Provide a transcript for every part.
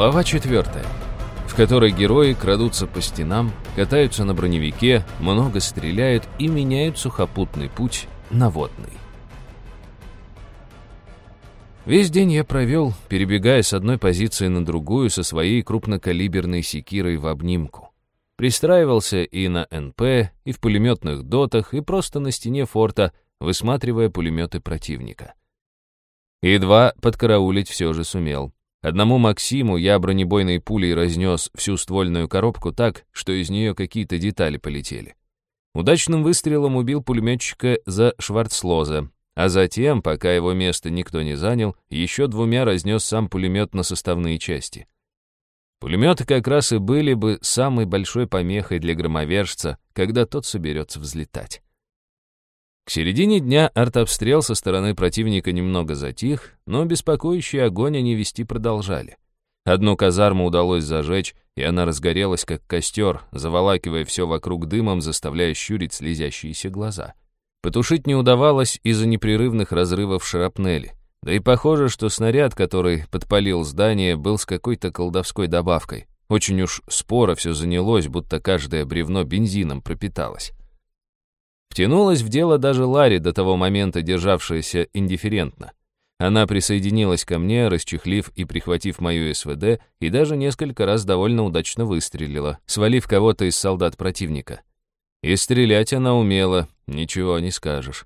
Глава четвертая, в которой герои крадутся по стенам, катаются на броневике, много стреляют и меняют сухопутный путь на водный. Весь день я провел, перебегая с одной позиции на другую со своей крупнокалиберной секирой в обнимку. Пристраивался и на НП, и в пулеметных дотах, и просто на стене форта, высматривая пулеметы противника. Едва подкараулить все же сумел. Одному Максиму я бронебойной пулей разнес всю ствольную коробку так, что из нее какие-то детали полетели. Удачным выстрелом убил пулеметчика за Шварцлоза, а затем, пока его место никто не занял, еще двумя разнес сам пулемет на составные части. Пулеметы как раз и были бы самой большой помехой для громовержца, когда тот соберется взлетать. К середине дня артобстрел со стороны противника немного затих, но беспокоящий огонь они вести продолжали. Одну казарму удалось зажечь, и она разгорелась, как костер, заволакивая все вокруг дымом, заставляя щурить слезящиеся глаза. Потушить не удавалось из-за непрерывных разрывов шрапнели. Да и похоже, что снаряд, который подпалил здание, был с какой-то колдовской добавкой. Очень уж споро все занялось, будто каждое бревно бензином пропиталось. Втянулась в дело даже Ларри, до того момента державшаяся индифферентно. Она присоединилась ко мне, расчехлив и прихватив мою СВД, и даже несколько раз довольно удачно выстрелила, свалив кого-то из солдат противника. И стрелять она умела, ничего не скажешь.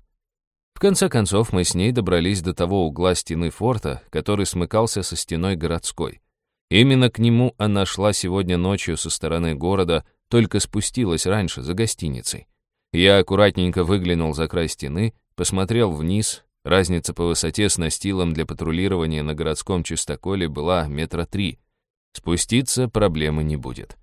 В конце концов, мы с ней добрались до того угла стены форта, который смыкался со стеной городской. Именно к нему она шла сегодня ночью со стороны города, только спустилась раньше, за гостиницей. Я аккуратненько выглянул за край стены, посмотрел вниз. Разница по высоте с настилом для патрулирования на городском чистоколе была метра три. Спуститься проблемы не будет.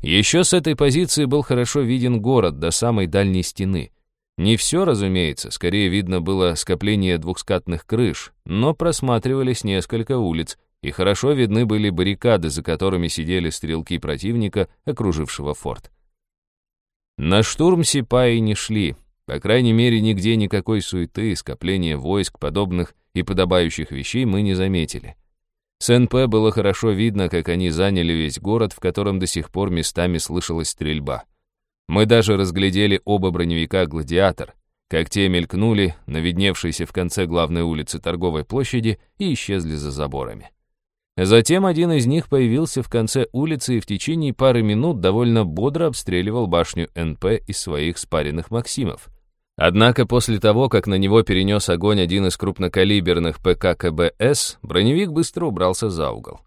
Еще с этой позиции был хорошо виден город до самой дальней стены. Не все, разумеется, скорее видно было скопление двухскатных крыш, но просматривались несколько улиц, и хорошо видны были баррикады, за которыми сидели стрелки противника, окружившего форт. На штурм сипаи не шли. По крайней мере, нигде никакой суеты, скопления войск, подобных и подобающих вещей мы не заметили. С НП было хорошо видно, как они заняли весь город, в котором до сих пор местами слышалась стрельба. Мы даже разглядели оба броневика «Гладиатор», как те мелькнули на видневшейся в конце главной улицы торговой площади и исчезли за заборами. Затем один из них появился в конце улицы и в течение пары минут довольно бодро обстреливал башню НП из своих спаренных «Максимов». Однако после того, как на него перенес огонь один из крупнокалиберных ПК КБС, броневик быстро убрался за угол.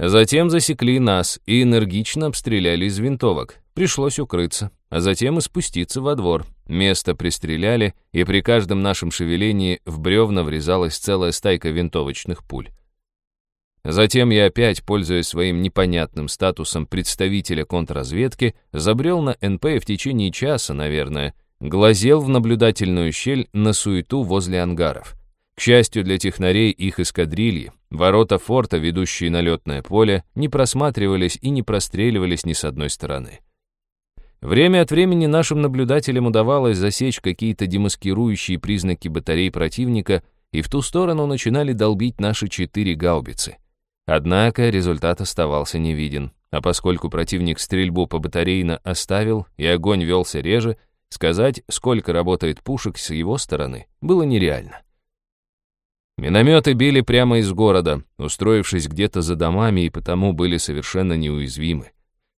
Затем засекли нас и энергично обстреляли из винтовок. Пришлось укрыться, а затем и спуститься во двор. Место пристреляли, и при каждом нашем шевелении в бревна врезалась целая стайка винтовочных пуль. Затем я опять, пользуясь своим непонятным статусом представителя контрразведки, забрел на НП в течение часа, наверное, глазел в наблюдательную щель на суету возле ангаров. К счастью для технарей их эскадрильи, ворота форта, ведущие на летное поле, не просматривались и не простреливались ни с одной стороны. Время от времени нашим наблюдателям удавалось засечь какие-то демаскирующие признаки батарей противника, и в ту сторону начинали долбить наши четыре гаубицы — Однако результат оставался невиден, а поскольку противник стрельбу по батарейно оставил и огонь велся реже, сказать, сколько работает пушек с его стороны, было нереально. Минометы били прямо из города, устроившись где-то за домами и потому были совершенно неуязвимы.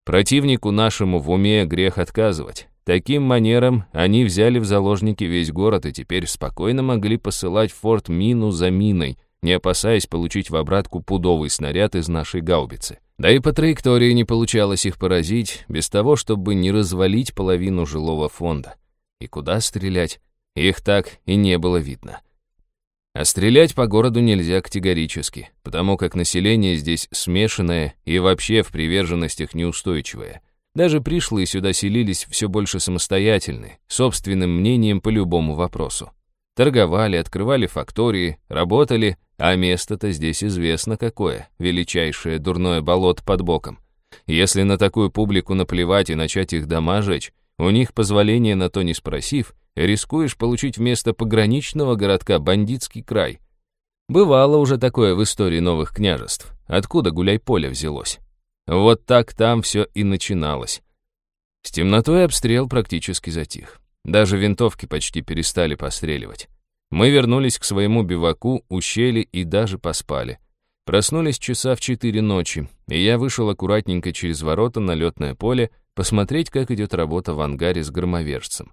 Противнику нашему в уме грех отказывать. Таким манером они взяли в заложники весь город и теперь спокойно могли посылать форт мину за миной — не опасаясь получить в обратку пудовый снаряд из нашей гаубицы. Да и по траектории не получалось их поразить, без того, чтобы не развалить половину жилого фонда. И куда стрелять? Их так и не было видно. А стрелять по городу нельзя категорически, потому как население здесь смешанное и вообще в приверженностях неустойчивое. Даже пришлые сюда селились все больше самостоятельны, собственным мнением по любому вопросу. Торговали, открывали фактории, работали, а место-то здесь известно какое, величайшее дурное болото под боком. Если на такую публику наплевать и начать их дома жечь, у них позволения на то не спросив, рискуешь получить вместо пограничного городка бандитский край. Бывало уже такое в истории новых княжеств. откуда гуляй-поле взялось. Вот так там все и начиналось. С темнотой обстрел практически затих. Даже винтовки почти перестали постреливать. Мы вернулись к своему биваку, ущели и даже поспали. Проснулись часа в четыре ночи, и я вышел аккуратненько через ворота на летное поле посмотреть, как идет работа в ангаре с громовержцем.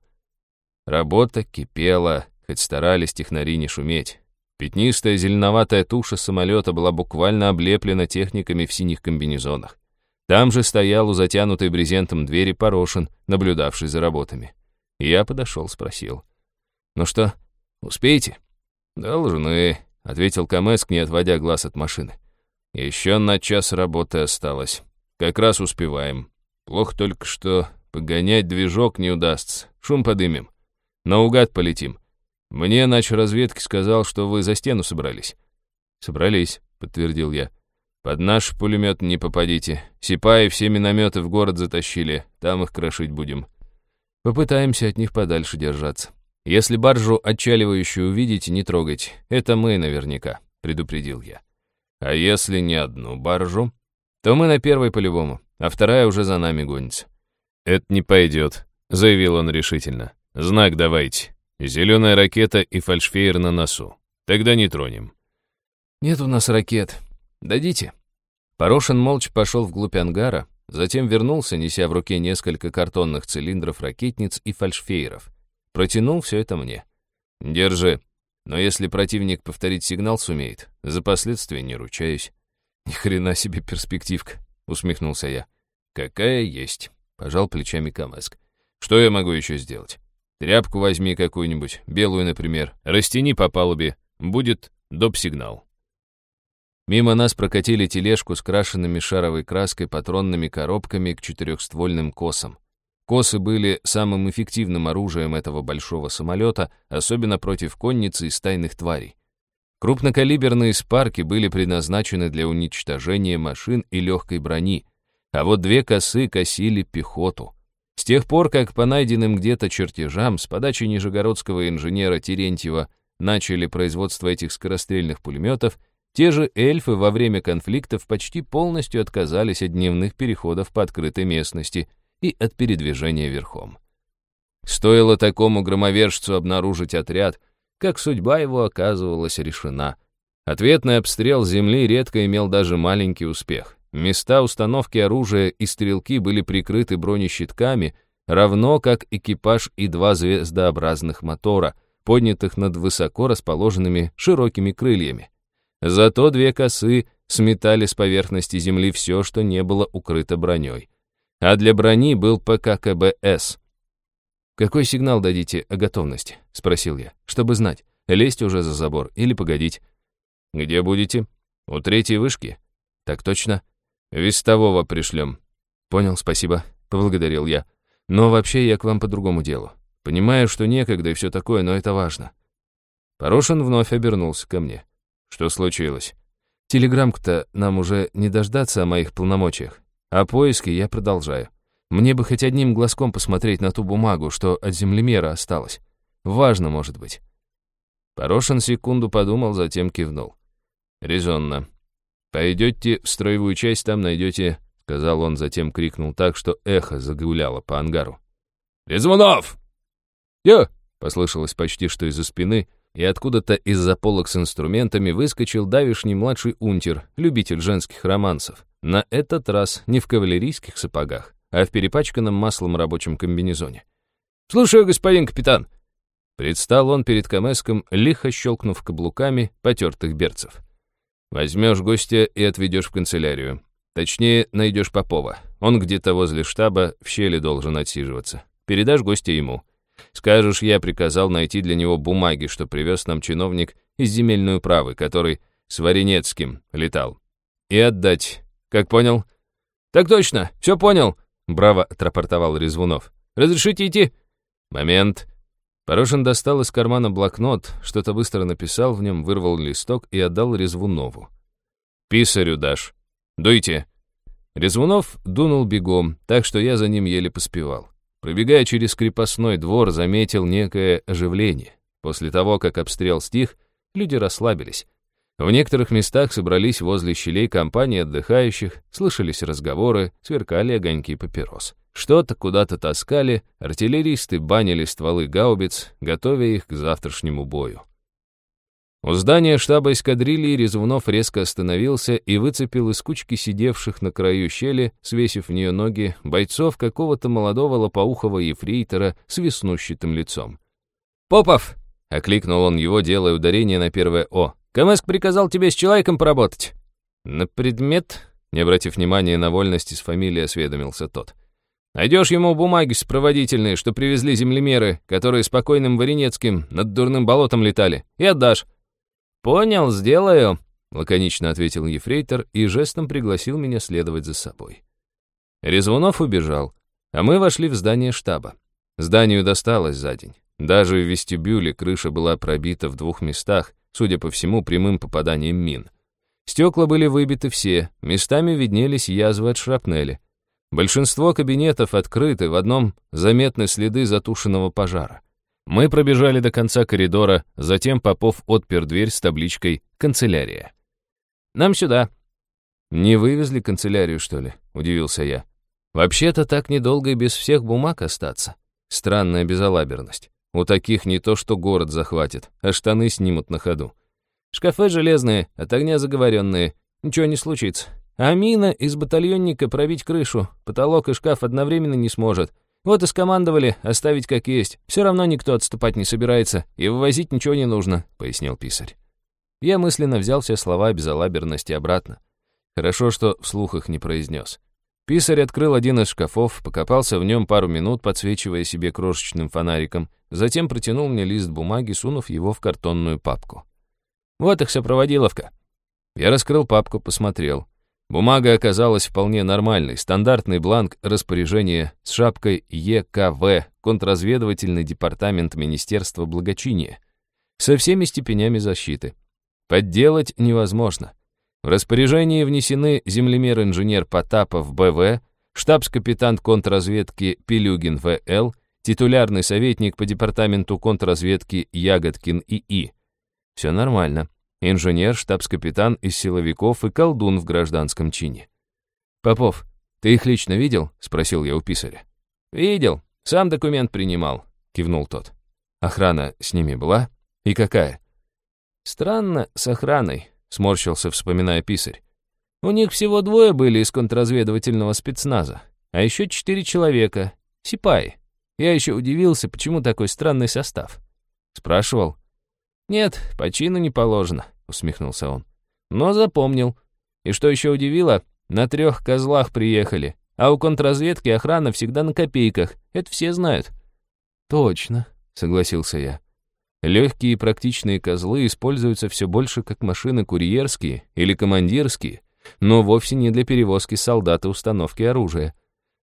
Работа кипела, хоть старались технари не шуметь. Пятнистая зеленоватая туша самолета была буквально облеплена техниками в синих комбинезонах. Там же стоял у затянутой брезентом двери Порошин, наблюдавший за работами. Я подошел, спросил. «Ну что, успеете?» «Должны», — ответил Камеск, не отводя глаз от машины. «Еще на час работы осталось. Как раз успеваем. Плохо только, что погонять движок не удастся. Шум подымем. Наугад полетим. Мне нач разведки сказал, что вы за стену собрались». «Собрались», — подтвердил я. «Под наш пулемет не попадите. Сипаи все минометы в город затащили. Там их крошить будем. Попытаемся от них подальше держаться. Если баржу отчаливающую увидите, не трогайте. Это мы наверняка», — предупредил я. «А если не одну баржу, то мы на первой по-любому, а вторая уже за нами гонится». «Это не пойдет», — заявил он решительно. Знак давайте. Зеленая ракета и фальшфейер на носу. Тогда не тронем. Нет у нас ракет. Дадите? Порошин молча пошел вглубь ангара, затем вернулся, неся в руке несколько картонных цилиндров ракетниц и фальшфейеров. Протянул все это мне. Держи. Но если противник повторить сигнал сумеет, за последствия не ручаюсь. Ни хрена себе перспективка, усмехнулся я. Какая есть, пожал плечами Камеск. Что я могу еще сделать? Тряпку возьми какую-нибудь, белую, например, растяни по палубе, будет доп-сигнал. Мимо нас прокатили тележку с крашенными шаровой краской патронными коробками к четырехствольным косам. Косы были самым эффективным оружием этого большого самолета, особенно против конницы и стайных тварей. Крупнокалиберные спарки были предназначены для уничтожения машин и легкой брони, а вот две косы косили пехоту. С тех пор, как по найденным где-то чертежам с подачи нижегородского инженера Терентьева начали производство этих скорострельных пулеметов, те же эльфы во время конфликтов почти полностью отказались от дневных переходов по открытой местности и от передвижения верхом. Стоило такому громовержцу обнаружить отряд, как судьба его оказывалась решена. Ответный обстрел земли редко имел даже маленький успех. Места установки оружия и стрелки были прикрыты бронещитками, равно как экипаж и два звездообразных мотора, поднятых над высоко расположенными широкими крыльями. Зато две косы сметали с поверхности земли все, что не было укрыто броней. А для брони был ПККБС. «Какой сигнал дадите о готовности?» — спросил я, чтобы знать, лезть уже за забор или погодить. «Где будете? У третьей вышки?» «Так точно». «Вестового пришлем». «Понял, спасибо», — поблагодарил я. «Но вообще я к вам по другому делу. Понимаю, что некогда и все такое, но это важно». Порошин вновь обернулся ко мне. «Что случилось?» «Телеграммку-то нам уже не дождаться о моих полномочиях. А поиски я продолжаю. Мне бы хоть одним глазком посмотреть на ту бумагу, что от землемера осталось. Важно, может быть». Порошин секунду подумал, затем кивнул. «Резонно. «Пойдете в строевую часть, там найдете...» — сказал он, затем крикнул так, что эхо загуляло по ангару. «Резвунов!» «Я!» — послышалось почти что из-за спины, и откуда-то из-за полок с инструментами выскочил давишний младший унтер, любитель женских романсов. На этот раз не в кавалерийских сапогах, а в перепачканном маслом рабочем комбинезоне. «Слушаю, господин капитан!» Предстал он перед Камеском, лихо щелкнув каблуками потертых берцев. Возьмешь гостя и отведешь в канцелярию. Точнее, найдешь Попова. Он где-то возле штаба в щели должен отсиживаться. Передашь гостя ему. Скажешь, я приказал найти для него бумаги, что привез нам чиновник из земельной управы, который с Варенецким летал. И отдать. Как понял? Так точно, все понял, браво отрапортовал Резвунов. Разрешите идти? Момент. Порошин достал из кармана блокнот, что-то быстро написал в нем, вырвал листок и отдал Резвунову. «Писарю дашь. Дуйте». Резвунов дунул бегом, так что я за ним еле поспевал. Пробегая через крепостной двор, заметил некое оживление. После того, как обстрел стих, люди расслабились. В некоторых местах собрались возле щелей компании отдыхающих, слышались разговоры, сверкали огоньки папирос. Что-то куда-то таскали, артиллеристы банили стволы гаубиц, готовя их к завтрашнему бою. У здания штаба эскадрильи Резвунов резко остановился и выцепил из кучки сидевших на краю щели, свесив в нее ноги, бойцов какого-то молодого лопоухого ефрейтора с веснущатым лицом. «Попов!» — окликнул он его, делая ударение на первое «О». «Камэск приказал тебе с человеком поработать». «На предмет?» — не обратив внимания на вольности с фамилией, осведомился тот. «Найдешь ему бумаги сопроводительные, что привезли землемеры, которые спокойным Варенецким над дурным болотом летали, и отдашь. «Понял, сделаю», — лаконично ответил ефрейтор и жестом пригласил меня следовать за собой. Резвунов убежал, а мы вошли в здание штаба. Зданию досталось за день. Даже в вестибюле крыша была пробита в двух местах, судя по всему, прямым попаданием мин. Стекла были выбиты все, местами виднелись язвы от шрапнели. Большинство кабинетов открыты, в одном заметны следы затушенного пожара. Мы пробежали до конца коридора, затем Попов отпер дверь с табличкой «Канцелярия». «Нам сюда». «Не вывезли канцелярию, что ли?» — удивился я. «Вообще-то так недолго и без всех бумаг остаться. Странная безалаберность. У таких не то что город захватит, а штаны снимут на ходу. Шкафы железные, от огня заговоренные. Ничего не случится. А мина из батальонника пробить крышу, потолок и шкаф одновременно не сможет. Вот и скомандовали оставить как есть. Все равно никто отступать не собирается, и вывозить ничего не нужно», — пояснил писарь. Я мысленно взял все слова безалаберности обратно. Хорошо, что вслух их не произнес. Писарь открыл один из шкафов, покопался в нем пару минут, подсвечивая себе крошечным фонариком, затем протянул мне лист бумаги, сунув его в картонную папку. «Вот их сопроводиловка». Я раскрыл папку, посмотрел. Бумага оказалась вполне нормальной, стандартный бланк распоряжения с шапкой ЕКВ, контрразведывательный департамент Министерства благочиния, со всеми степенями защиты. Подделать невозможно. В распоряжении внесены землемер-инженер Потапов БВ, штабс-капитан контрразведки Пилюгин ВЛ, титулярный советник по департаменту контрразведки Ягодкин ИИ. Все нормально инженер, штабс-капитан из силовиков и колдун в гражданском чине. «Попов, ты их лично видел?» — спросил я у писаря. «Видел, сам документ принимал», — кивнул тот. «Охрана с ними была? И какая?» «Странно с охраной», — сморщился, вспоминая писарь. «У них всего двое были из контрразведывательного спецназа, а еще четыре человека, сипаи. Я еще удивился, почему такой странный состав. Спрашивал, «Нет, по чину не положено», — усмехнулся он. «Но запомнил. И что еще удивило, на трех козлах приехали, а у контрразведки охрана всегда на копейках, это все знают». «Точно», — согласился я. Легкие и практичные козлы используются все больше как машины курьерские или командирские, но вовсе не для перевозки солдат и установки оружия.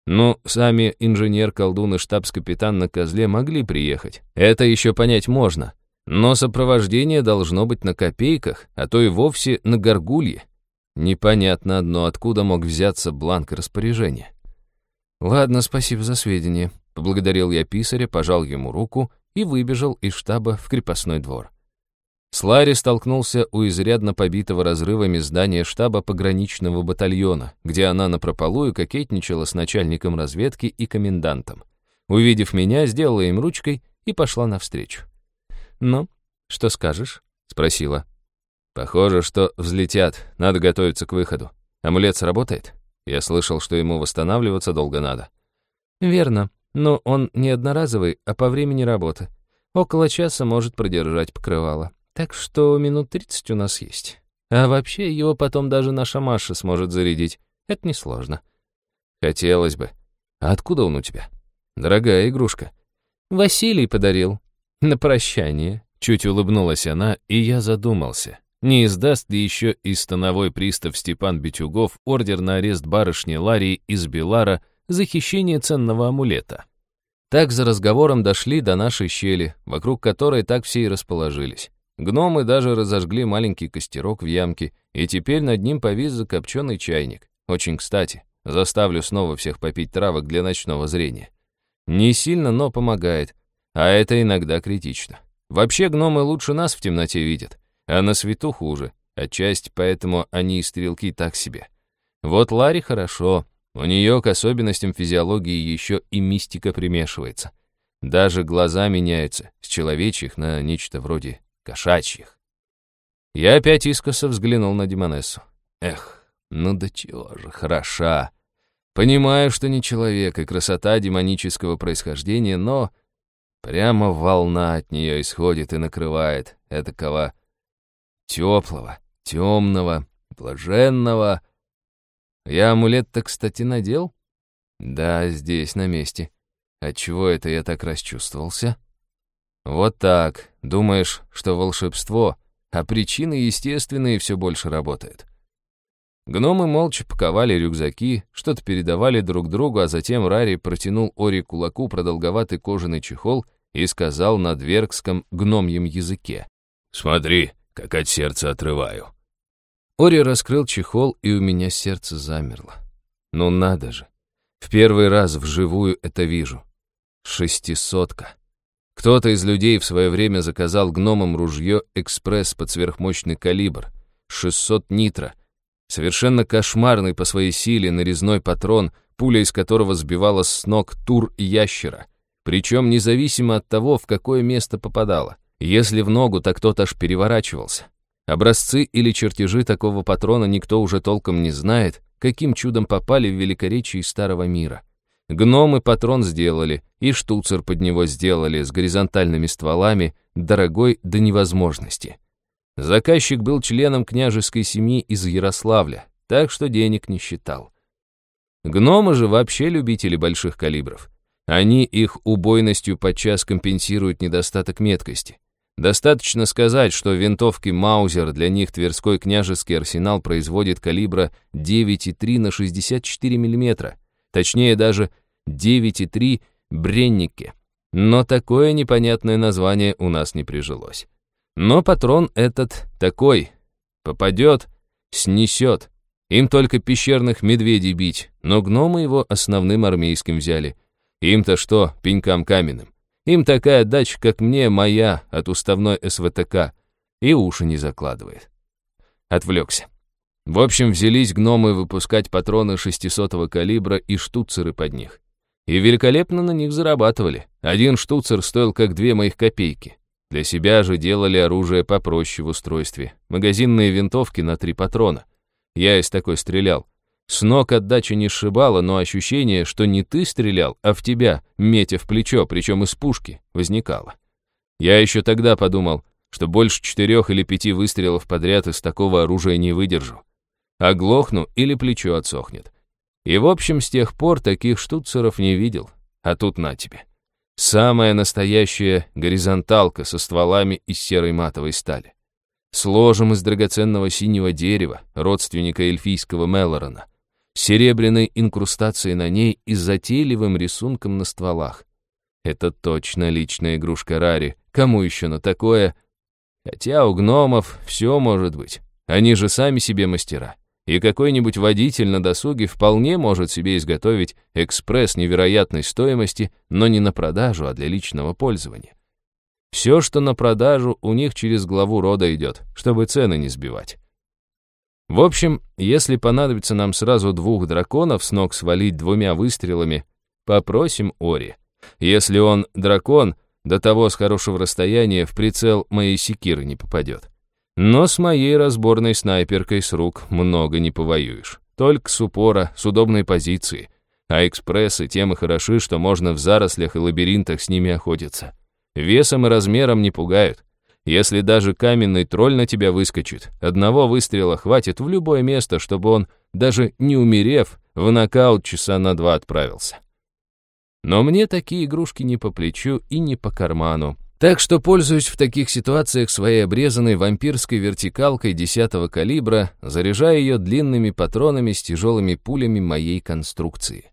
Но сами инженер, колдун и штабс-капитан на козле могли приехать. Это еще понять можно. Но сопровождение должно быть на копейках, а то и вовсе на горгулье. Непонятно одно, откуда мог взяться бланк распоряжения. «Ладно, спасибо за сведения», — поблагодарил я писаря, пожал ему руку и выбежал из штаба в крепостной двор. Сларри столкнулся у изрядно побитого разрывами здания штаба пограничного батальона, где она напропалую кокетничала с начальником разведки и комендантом. Увидев меня, сделала им ручкой и пошла навстречу. «Ну, что скажешь?» — спросила. «Похоже, что взлетят. Надо готовиться к выходу. Амулет сработает? Я слышал, что ему восстанавливаться долго надо». «Верно. Но он не одноразовый, а по времени работы. Около часа может продержать покрывало. Так что минут тридцать у нас есть. А вообще его потом даже наша Маша сможет зарядить. Это несложно». «Хотелось бы. А откуда он у тебя? Дорогая игрушка». «Василий подарил. На прощание. Чуть улыбнулась она, и я задумался. Не издаст ли еще и становой пристав Степан Битюгов ордер на арест барышни Ларии из Белара за хищение ценного амулета? Так за разговором дошли до нашей щели, вокруг которой так все и расположились. Гномы даже разожгли маленький костерок в ямке, и теперь над ним повис закопченный чайник. Очень кстати, заставлю снова всех попить травок для ночного зрения. Не сильно, но помогает. А это иногда критично. Вообще гномы лучше нас в темноте видят, а на свету хуже. Отчасти поэтому они и стрелки так себе. Вот Ларри хорошо, у нее к особенностям физиологии еще и мистика примешивается. Даже глаза меняются с человечьих на нечто вроде кошачьих. Я опять искоса взглянул на Демонессу. Эх, ну да чего же, хороша. Понимаю, что не человек и красота демонического происхождения, но прямо волна от нее исходит и накрывает этакого теплого, темного, блаженного. Я амулет-то, кстати, надел? Да, здесь, на месте. Отчего это я так расчувствовался? Вот так. Думаешь, что волшебство, а причины естественные все больше работают. Гномы молча паковали рюкзаки, что-то передавали друг другу, а затем Рари протянул Ори кулаку продолговатый кожаный чехол и сказал на дверкском гномьем языке. «Смотри, как от сердца отрываю». Ори раскрыл чехол, и у меня сердце замерло. Ну надо же. В первый раз вживую это вижу. Шестисотка. Кто-то из людей в свое время заказал гномам ружье «Экспресс» под сверхмощный калибр. 600 нитро. Совершенно кошмарный по своей силе нарезной патрон, пуля из которого сбивала с ног тур ящера. Причем независимо от того, в какое место попадала. Если в ногу, так тот аж переворачивался. Образцы или чертежи такого патрона никто уже толком не знает, каким чудом попали в великоречие старого мира. Гномы патрон сделали, и штуцер под него сделали с горизонтальными стволами, дорогой до невозможности. Заказчик был членом княжеской семьи из Ярославля, так что денег не считал. Гномы же вообще любители больших калибров. Они их убойностью подчас компенсируют недостаток меткости. Достаточно сказать, что винтовки Маузер для них Тверской княжеский арсенал производит калибра 9,3 на 64 мм, точнее даже 9,3 Бреннике. Но такое непонятное название у нас не прижилось. Но патрон этот такой. Попадет, снесет. Им только пещерных медведей бить, но гномы его основным армейским взяли. Им-то что, пенькам каменным? Им такая дача, как мне, моя, от уставной СВТК, и уши не закладывает. Отвлекся. В общем, взялись гномы выпускать патроны 600-го калибра и штуцеры под них. И великолепно на них зарабатывали. Один штуцер стоил как две моих копейки. Для себя же делали оружие попроще в устройстве. Магазинные винтовки на три патрона. Я из такой стрелял. С ног отдача не сшибала, но ощущение, что не ты стрелял, а в тебя, метя в плечо, причем из пушки, возникало. Я еще тогда подумал, что больше четырех или пяти выстрелов подряд из такого оружия не выдержу. Оглохну или плечо отсохнет. И в общем, с тех пор таких штуцеров не видел. А тут на тебе. Самая настоящая горизонталка со стволами из серой матовой стали. С ложем из драгоценного синего дерева, родственника эльфийского Мелорона серебряной инкрустацией на ней и затейливым рисунком на стволах. Это точно личная игрушка Рари. Кому еще на такое? Хотя у гномов все может быть. Они же сами себе мастера. И какой-нибудь водитель на досуге вполне может себе изготовить экспресс невероятной стоимости, но не на продажу, а для личного пользования. Все, что на продажу, у них через главу рода идет, чтобы цены не сбивать. В общем, если понадобится нам сразу двух драконов с ног свалить двумя выстрелами, попросим Ори. Если он дракон, до того с хорошего расстояния в прицел моей секиры не попадет. Но с моей разборной снайперкой с рук много не повоюешь. Только с упора, с удобной позиции. А экспрессы тем и хороши, что можно в зарослях и лабиринтах с ними охотиться. Весом и размером не пугают. Если даже каменный тролль на тебя выскочит, одного выстрела хватит в любое место, чтобы он, даже не умерев, в нокаут часа на два отправился. Но мне такие игрушки не по плечу и не по карману. Так что пользуюсь в таких ситуациях своей обрезанной вампирской вертикалкой 10 калибра, заряжая ее длинными патронами с тяжелыми пулями моей конструкции.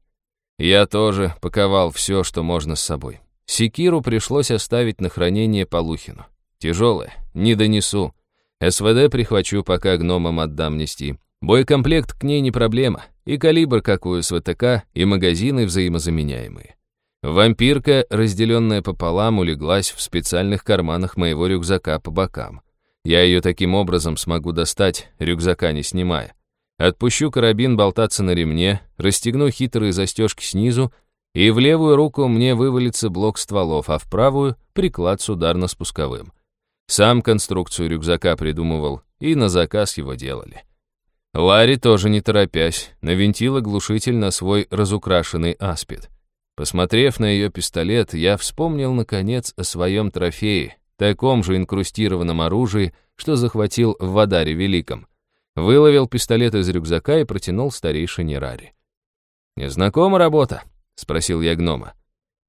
Я тоже паковал все, что можно с собой. Секиру пришлось оставить на хранение Полухину. Тяжелая, не донесу. СВД прихвачу, пока гномам отдам нести. Боекомплект к ней не проблема. И калибр, как у СВТК, и магазины взаимозаменяемые. Вампирка, разделенная пополам, улеглась в специальных карманах моего рюкзака по бокам. Я ее таким образом смогу достать, рюкзака не снимая. Отпущу карабин болтаться на ремне, расстегну хитрые застежки снизу, и в левую руку мне вывалится блок стволов, а в правую — приклад с ударно-спусковым. Сам конструкцию рюкзака придумывал, и на заказ его делали. Ларри тоже не торопясь, навинтила глушитель на свой разукрашенный аспид. Посмотрев на ее пистолет, я вспомнил, наконец, о своем трофее, таком же инкрустированном оружии, что захватил в Вадаре Великом. Выловил пистолет из рюкзака и протянул старейшине Рари. «Незнакома работа?» — спросил я гнома.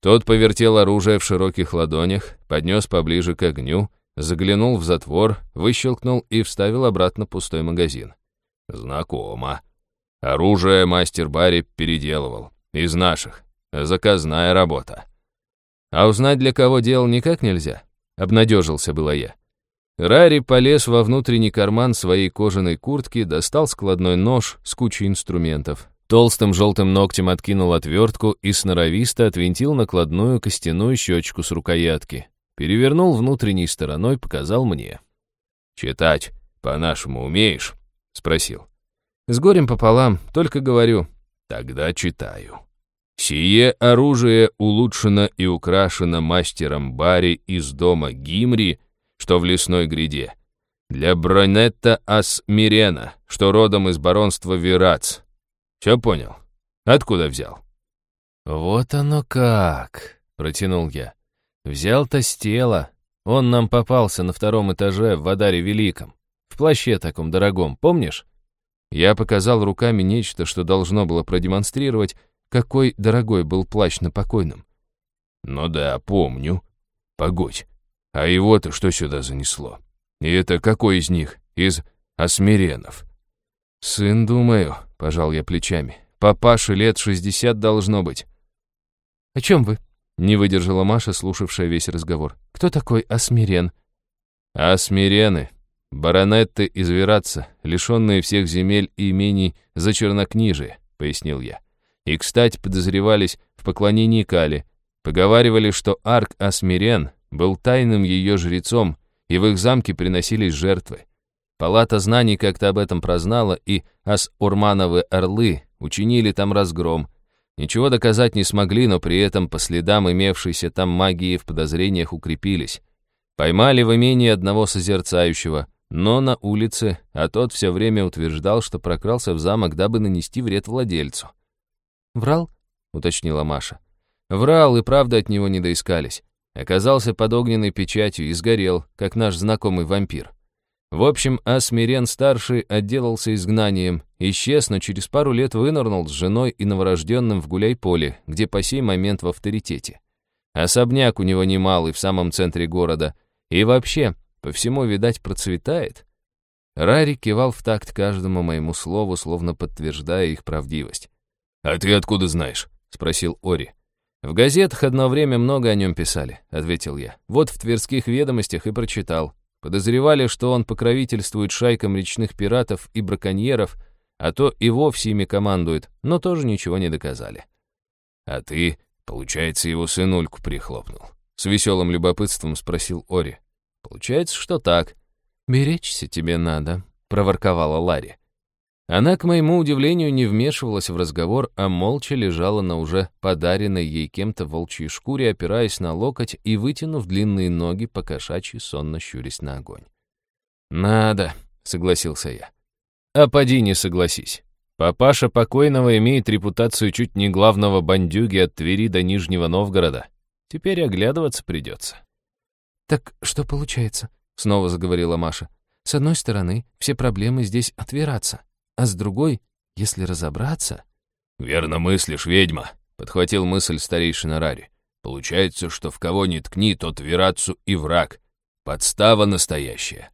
Тот повертел оружие в широких ладонях, поднес поближе к огню, заглянул в затвор, выщелкнул и вставил обратно пустой магазин. «Знакомо. Оружие мастер Барри переделывал. Из наших. Заказная работа». «А узнать, для кого делал, никак нельзя?» — обнадежился было я. Рари полез во внутренний карман своей кожаной куртки, достал складной нож с кучей инструментов. Толстым желтым ногтем откинул отвертку и сноровисто отвинтил накладную костяную щечку с рукоятки. Перевернул внутренней стороной, показал мне. «Читать по-нашему умеешь?» — спросил. «С горем пополам, только говорю». «Тогда читаю». «Сие оружие улучшено и украшено мастером Барри из дома Гимри, что в лесной гряде, для Бронетта Асмирена, что родом из баронства Вирац. Все понял? Откуда взял?» «Вот оно как!» — протянул я. «Взял-то с тела. Он нам попался на втором этаже в Вадаре Великом. В плаще таком дорогом, помнишь? Я показал руками нечто, что должно было продемонстрировать, какой дорогой был плащ на покойном. Ну да, помню. Погодь, а его-то что сюда занесло? И это какой из них? Из осмиренов? Сын, думаю, пожал я плечами. Папаше лет шестьдесят должно быть. О чем вы? Не выдержала Маша, слушавшая весь разговор. Кто такой Осмирен? Осмирены «Баронетты из Вератца, лишенные всех земель и имений за чернокнижие», — пояснил я. И, кстати, подозревались в поклонении Кали. Поговаривали, что Арк Асмирен был тайным ее жрецом, и в их замке приносились жертвы. Палата знаний как-то об этом прознала, и Ас-Урмановы орлы учинили там разгром. Ничего доказать не смогли, но при этом по следам имевшейся там магии в подозрениях укрепились. Поймали в имении одного созерцающего, но на улице, а тот все время утверждал, что прокрался в замок, дабы нанести вред владельцу. «Врал?» — уточнила Маша. «Врал, и правда от него не доискались. Оказался под огненной печатью и сгорел, как наш знакомый вампир. В общем, Асмирен-старший отделался изгнанием, исчез, но через пару лет вынырнул с женой и новорожденным в гуляй-поле, где по сей момент в авторитете. Особняк у него немалый в самом центре города. И вообще, по всему, видать, процветает. Рари кивал в такт каждому моему слову, словно подтверждая их правдивость. «А ты откуда знаешь?» — спросил Ори. «В газетах одно время много о нем писали», — ответил я. «Вот в Тверских ведомостях и прочитал. Подозревали, что он покровительствует шайкам речных пиратов и браконьеров, а то и вовсе ими командует, но тоже ничего не доказали». «А ты, получается, его сынульку прихлопнул?» — с веселым любопытством спросил Ори. Получается, что так. Беречься тебе надо, проворковала Ларри. Она, к моему удивлению, не вмешивалась в разговор, а молча лежала на уже подаренной ей кем-то волчьей шкуре, опираясь на локоть и вытянув длинные ноги, по сонно щурясь на огонь. «Надо», — согласился я. «А поди не согласись. Папаша покойного имеет репутацию чуть не главного бандюги от Твери до Нижнего Новгорода. Теперь оглядываться придется». «Так что получается?» — снова заговорила Маша. «С одной стороны, все проблемы здесь отвираться, а с другой, если разобраться...» «Верно мыслишь, ведьма», — подхватил мысль старейшина Рари. «Получается, что в кого ни ткни, тот Верацу и враг. Подстава настоящая».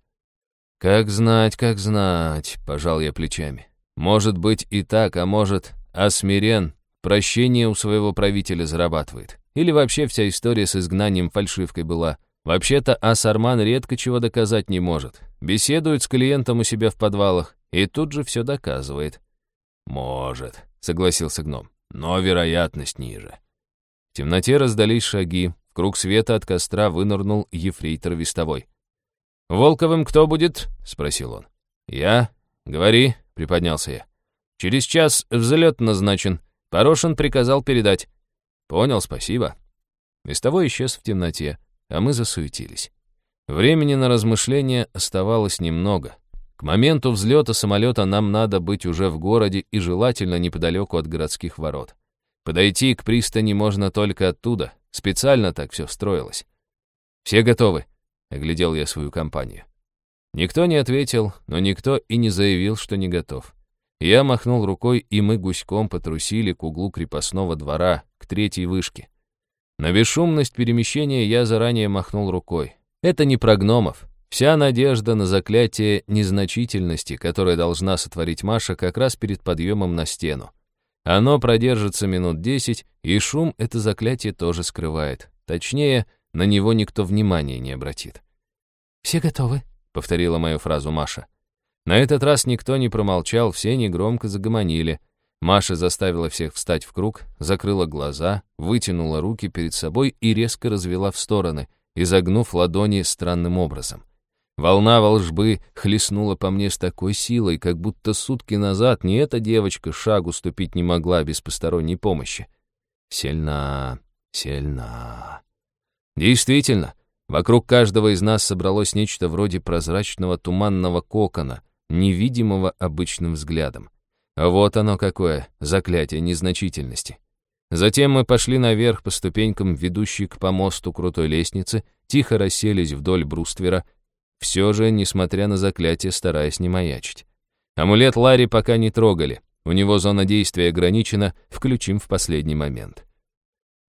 «Как знать, как знать», — пожал я плечами. «Может быть и так, а может, Асмирен прощение у своего правителя зарабатывает. Или вообще вся история с изгнанием фальшивкой была. Вообще-то Асарман редко чего доказать не может. Беседует с клиентом у себя в подвалах и тут же все доказывает. «Может», — согласился гном, — «но вероятность ниже». В темноте раздались шаги, в круг света от костра вынырнул ефрейтор вестовой. «Волковым кто будет?» — спросил он. «Я? Говори», — приподнялся я. «Через час взлет назначен. Порошин приказал передать». «Понял, спасибо». Вестовой исчез в темноте, а мы засуетились. Времени на размышления оставалось немного. К моменту взлета самолета нам надо быть уже в городе и желательно неподалеку от городских ворот. Подойти к пристани можно только оттуда, специально так все строилось. «Все готовы», — оглядел я свою компанию. Никто не ответил, но никто и не заявил, что не готов. Я махнул рукой, и мы гуськом потрусили к углу крепостного двора, к третьей вышке. На бесшумность перемещения я заранее махнул рукой. Это не про гномов. Вся надежда на заклятие незначительности, которое должна сотворить Маша как раз перед подъемом на стену. Оно продержится минут десять, и шум это заклятие тоже скрывает. Точнее, на него никто внимания не обратит. «Все готовы?» — повторила мою фразу Маша. На этот раз никто не промолчал, все негромко загомонили. Маша заставила всех встать в круг, закрыла глаза, вытянула руки перед собой и резко развела в стороны, изогнув ладони странным образом. Волна волжбы хлестнула по мне с такой силой, как будто сутки назад не эта девочка шагу ступить не могла без посторонней помощи. Сильна, сильна. Действительно, вокруг каждого из нас собралось нечто вроде прозрачного туманного кокона, невидимого обычным взглядом. Вот оно какое, заклятие незначительности. Затем мы пошли наверх по ступенькам, ведущей к помосту крутой лестницы, тихо расселись вдоль бруствера, все же, несмотря на заклятие, стараясь не маячить. Амулет Ларри пока не трогали, у него зона действия ограничена, включим в последний момент.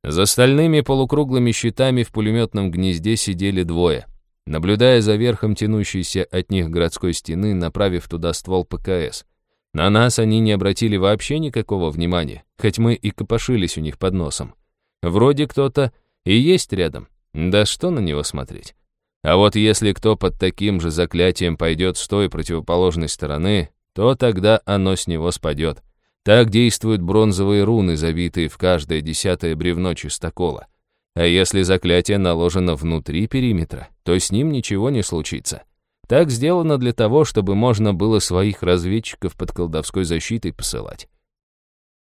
За стальными полукруглыми щитами в пулеметном гнезде сидели двое. Наблюдая за верхом тянущейся от них городской стены, направив туда ствол ПКС. На нас они не обратили вообще никакого внимания, хоть мы и копошились у них под носом. Вроде кто-то и есть рядом, да что на него смотреть. А вот если кто под таким же заклятием пойдет с той противоположной стороны, то тогда оно с него спадет. Так действуют бронзовые руны, забитые в каждое десятое бревно чистокола. А если заклятие наложено внутри периметра, то с ним ничего не случится. Так сделано для того, чтобы можно было своих разведчиков под колдовской защитой посылать.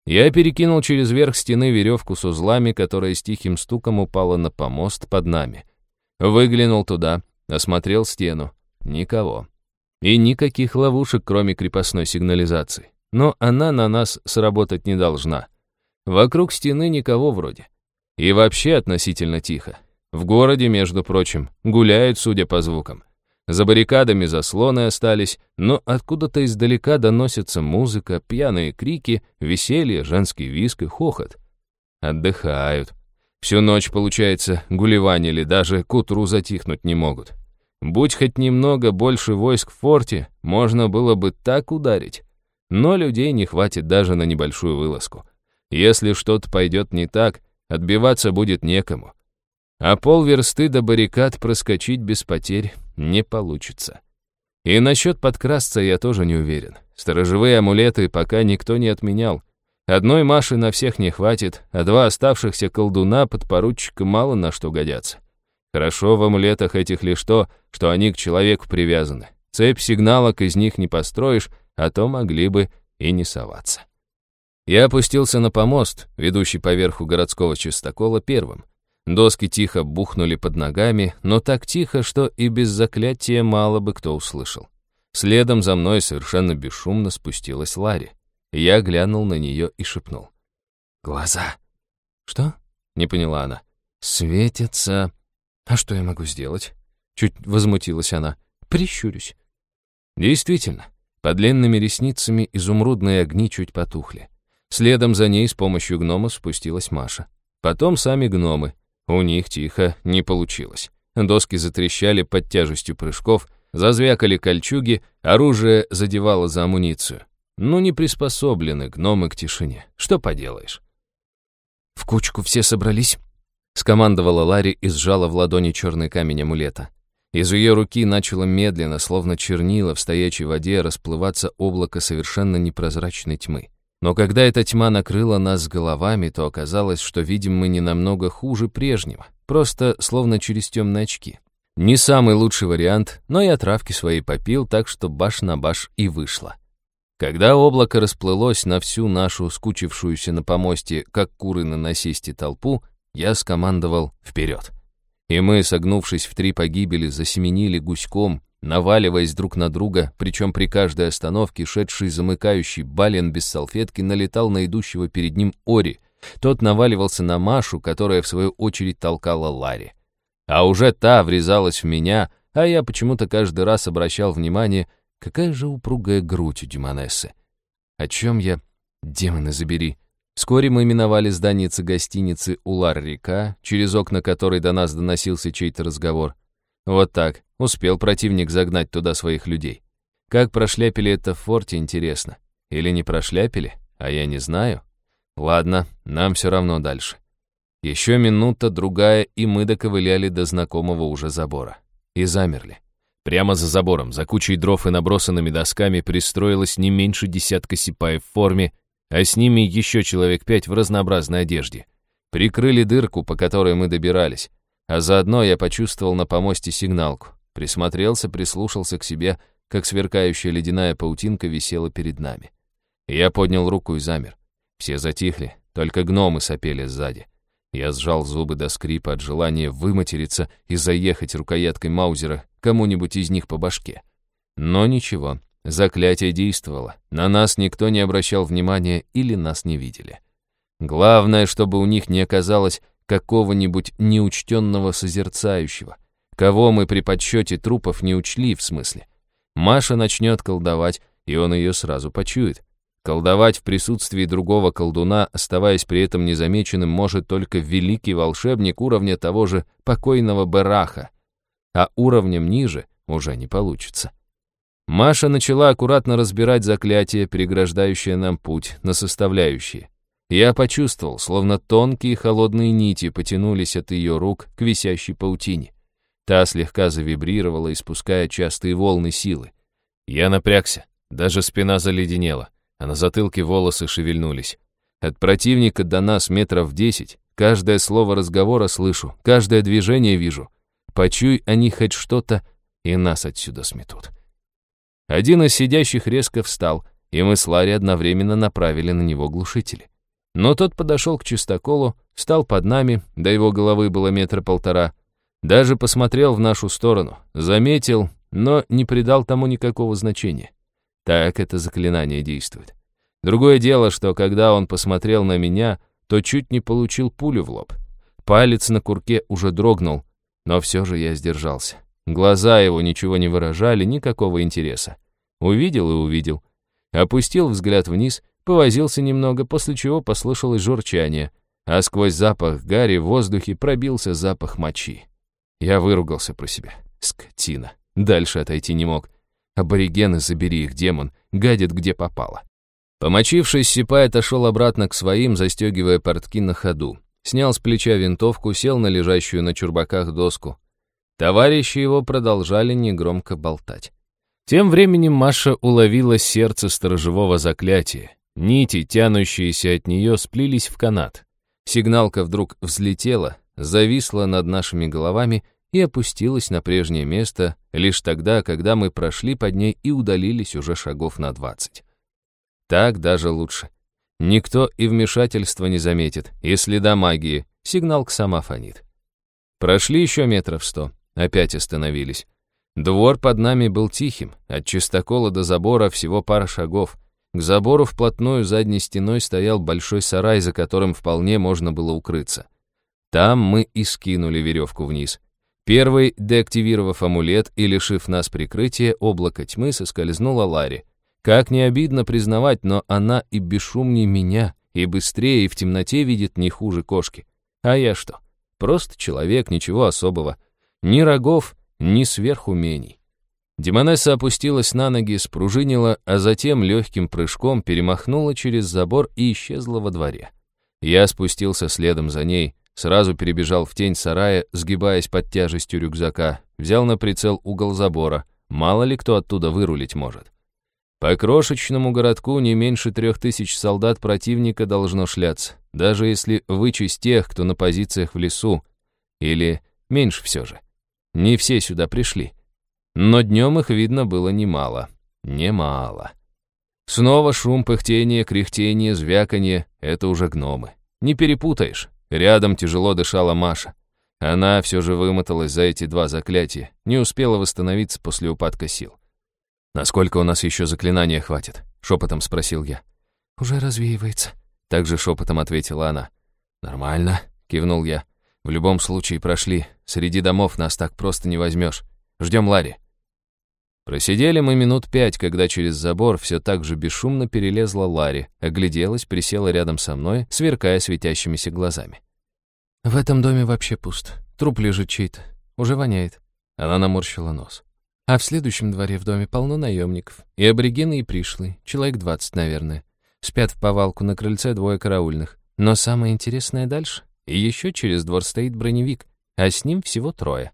Я перекинул через верх стены веревку с узлами, которая с тихим стуком упала на помост под нами. Выглянул туда, осмотрел стену. Никого. И никаких ловушек, кроме крепостной сигнализации но она на нас сработать не должна. Вокруг стены никого вроде. И вообще относительно тихо. В городе, между прочим, гуляют, судя по звукам. За баррикадами заслоны остались, но откуда-то издалека доносится музыка, пьяные крики, веселье, женский виск и хохот. Отдыхают. Всю ночь, получается, гулеванили, даже к утру затихнуть не могут. Будь хоть немного больше войск в форте, можно было бы так ударить. Но людей не хватит даже на небольшую вылазку. Если что-то пойдет не так, отбиваться будет некому. А полверсты до баррикад проскочить без потерь не получится. И насчет подкрасться я тоже не уверен. Сторожевые амулеты пока никто не отменял. Одной Маши на всех не хватит, а два оставшихся колдуна под поручика мало на что годятся. Хорошо в амулетах этих лишь то, что они к человеку привязаны. Цепь сигналок из них не построишь, а то могли бы и не соваться. Я опустился на помост, ведущий поверху городского чистокола первым. Доски тихо бухнули под ногами, но так тихо, что и без заклятия мало бы кто услышал. Следом за мной совершенно бесшумно спустилась Ларри. Я глянул на нее и шепнул. «Глаза». «Что?» — не поняла она. «Светятся». «А что я могу сделать?» Чуть возмутилась она. «Прищурюсь». Действительно, под длинными ресницами изумрудные огни чуть потухли. Следом за ней с помощью гнома спустилась Маша. Потом сами гномы. У них тихо не получилось. Доски затрещали под тяжестью прыжков, зазвякали кольчуги, оружие задевало за амуницию. Ну, не приспособлены гномы к тишине. Что поделаешь? «В кучку все собрались?» — скомандовала Ларри и сжала в ладони черный камень амулета. Из ее руки начало медленно, словно чернила в стоячей воде, расплываться облако совершенно непрозрачной тьмы. Но когда эта тьма накрыла нас головами, то оказалось, что видим мы не намного хуже прежнего, просто словно через темные очки. Не самый лучший вариант, но я травки своей попил, так что баш на баш и вышло. Когда облако расплылось на всю нашу скучившуюся на помосте, как куры на насесте толпу, я скомандовал «вперед». И мы, согнувшись в три погибели, засеменили гуськом, наваливаясь друг на друга, причем при каждой остановке шедший замыкающий бален без салфетки налетал на идущего перед ним Ори. Тот наваливался на Машу, которая в свою очередь толкала Ларри. А уже та врезалась в меня, а я почему-то каждый раз обращал внимание, какая же упругая грудь у Димонессы. О чем я? Демоны забери. Вскоре мы миновали зданицы гостиницы Улар-река, через окна которой до нас доносился чей-то разговор. Вот так, успел противник загнать туда своих людей. Как прошляпили это в форте, интересно. Или не прошляпили, а я не знаю. Ладно, нам все равно дальше. Еще минута, другая, и мы доковыляли до знакомого уже забора. И замерли. Прямо за забором, за кучей дров и набросанными досками пристроилось не меньше десятка сипаев в форме, а с ними еще человек пять в разнообразной одежде. Прикрыли дырку, по которой мы добирались. А заодно я почувствовал на помосте сигналку. Присмотрелся, прислушался к себе, как сверкающая ледяная паутинка висела перед нами. Я поднял руку и замер. Все затихли, только гномы сопели сзади. Я сжал зубы до скрипа от желания выматериться и заехать рукояткой Маузера кому-нибудь из них по башке. Но ничего, заклятие действовало, на нас никто не обращал внимания или нас не видели. Главное, чтобы у них не оказалось какого-нибудь неучтенного созерцающего, кого мы при подсчете трупов не учли в смысле. Маша начнет колдовать, и он ее сразу почует. Колдовать в присутствии другого колдуна, оставаясь при этом незамеченным, может только великий волшебник уровня того же покойного Бераха, а уровнем ниже уже не получится. Маша начала аккуратно разбирать заклятие, преграждающее нам путь, на составляющие. Я почувствовал, словно тонкие холодные нити потянулись от ее рук к висящей паутине. Та слегка завибрировала, испуская частые волны силы. Я напрягся, даже спина заледенела, а на затылке волосы шевельнулись. От противника до нас метров десять, каждое слово разговора слышу, каждое движение вижу. Почуй они хоть что-то, и нас отсюда сметут. Один из сидящих резко встал, и мы с Ларри одновременно направили на него глушители. Но тот подошел к чистоколу, встал под нами, до его головы было метра полтора, даже посмотрел в нашу сторону, заметил, но не придал тому никакого значения. Так это заклинание действует. Другое дело, что когда он посмотрел на меня, то чуть не получил пулю в лоб. Палец на курке уже дрогнул, но все же я сдержался. Глаза его ничего не выражали, никакого интереса. Увидел и увидел. Опустил взгляд вниз Повозился немного, после чего послышалось журчание, а сквозь запах гари в воздухе пробился запах мочи. Я выругался про себя. Скотина. Дальше отойти не мог. Аборигены, забери их, демон, гадит где попало. Помочившись, Сипай отошел обратно к своим, застегивая портки на ходу. Снял с плеча винтовку, сел на лежащую на чурбаках доску. Товарищи его продолжали негромко болтать. Тем временем Маша уловила сердце сторожевого заклятия. Нити, тянущиеся от нее, сплились в канат. Сигналка вдруг взлетела, зависла над нашими головами и опустилась на прежнее место лишь тогда, когда мы прошли под ней и удалились уже шагов на двадцать. Так даже лучше. Никто и вмешательства не заметит, и следа магии, сигналка сама фонит. Прошли еще метров сто, опять остановились. Двор под нами был тихим, от чистокола до забора всего пара шагов — к забору вплотную задней стеной стоял большой сарай, за которым вполне можно было укрыться. Там мы и скинули веревку вниз. Первый, деактивировав амулет и лишив нас прикрытия, облако тьмы соскользнула Ларри. Как не обидно признавать, но она и бесшумнее меня, и быстрее, и в темноте видит не хуже кошки. А я что? Просто человек, ничего особого. Ни рогов, ни сверхумений. Демонесса опустилась на ноги, спружинила, а затем легким прыжком перемахнула через забор и исчезла во дворе. Я спустился следом за ней, сразу перебежал в тень сарая, сгибаясь под тяжестью рюкзака, взял на прицел угол забора, мало ли кто оттуда вырулить может. По крошечному городку не меньше трех тысяч солдат противника должно шляться, даже если вычесть тех, кто на позициях в лесу, или меньше все же. Не все сюда пришли. Но днем их видно было немало. Немало. Снова шум, пыхтение, кряхтение, звяканье — это уже гномы. Не перепутаешь. Рядом тяжело дышала Маша. Она все же вымоталась за эти два заклятия, не успела восстановиться после упадка сил. «Насколько у нас еще заклинания хватит?» — шепотом спросил я. «Уже развеивается», — также шепотом ответила она. «Нормально», — кивнул я. «В любом случае прошли. Среди домов нас так просто не возьмешь. Ждем Ларри». Просидели мы минут пять, когда через забор все так же бесшумно перелезла Ларри, огляделась, присела рядом со мной, сверкая светящимися глазами. «В этом доме вообще пусто. Труп лежит чей-то. Уже воняет». Она наморщила нос. «А в следующем дворе в доме полно наемников. И аборигены, и пришлые. Человек двадцать, наверное. Спят в повалку на крыльце двое караульных. Но самое интересное дальше. И еще через двор стоит броневик, а с ним всего трое».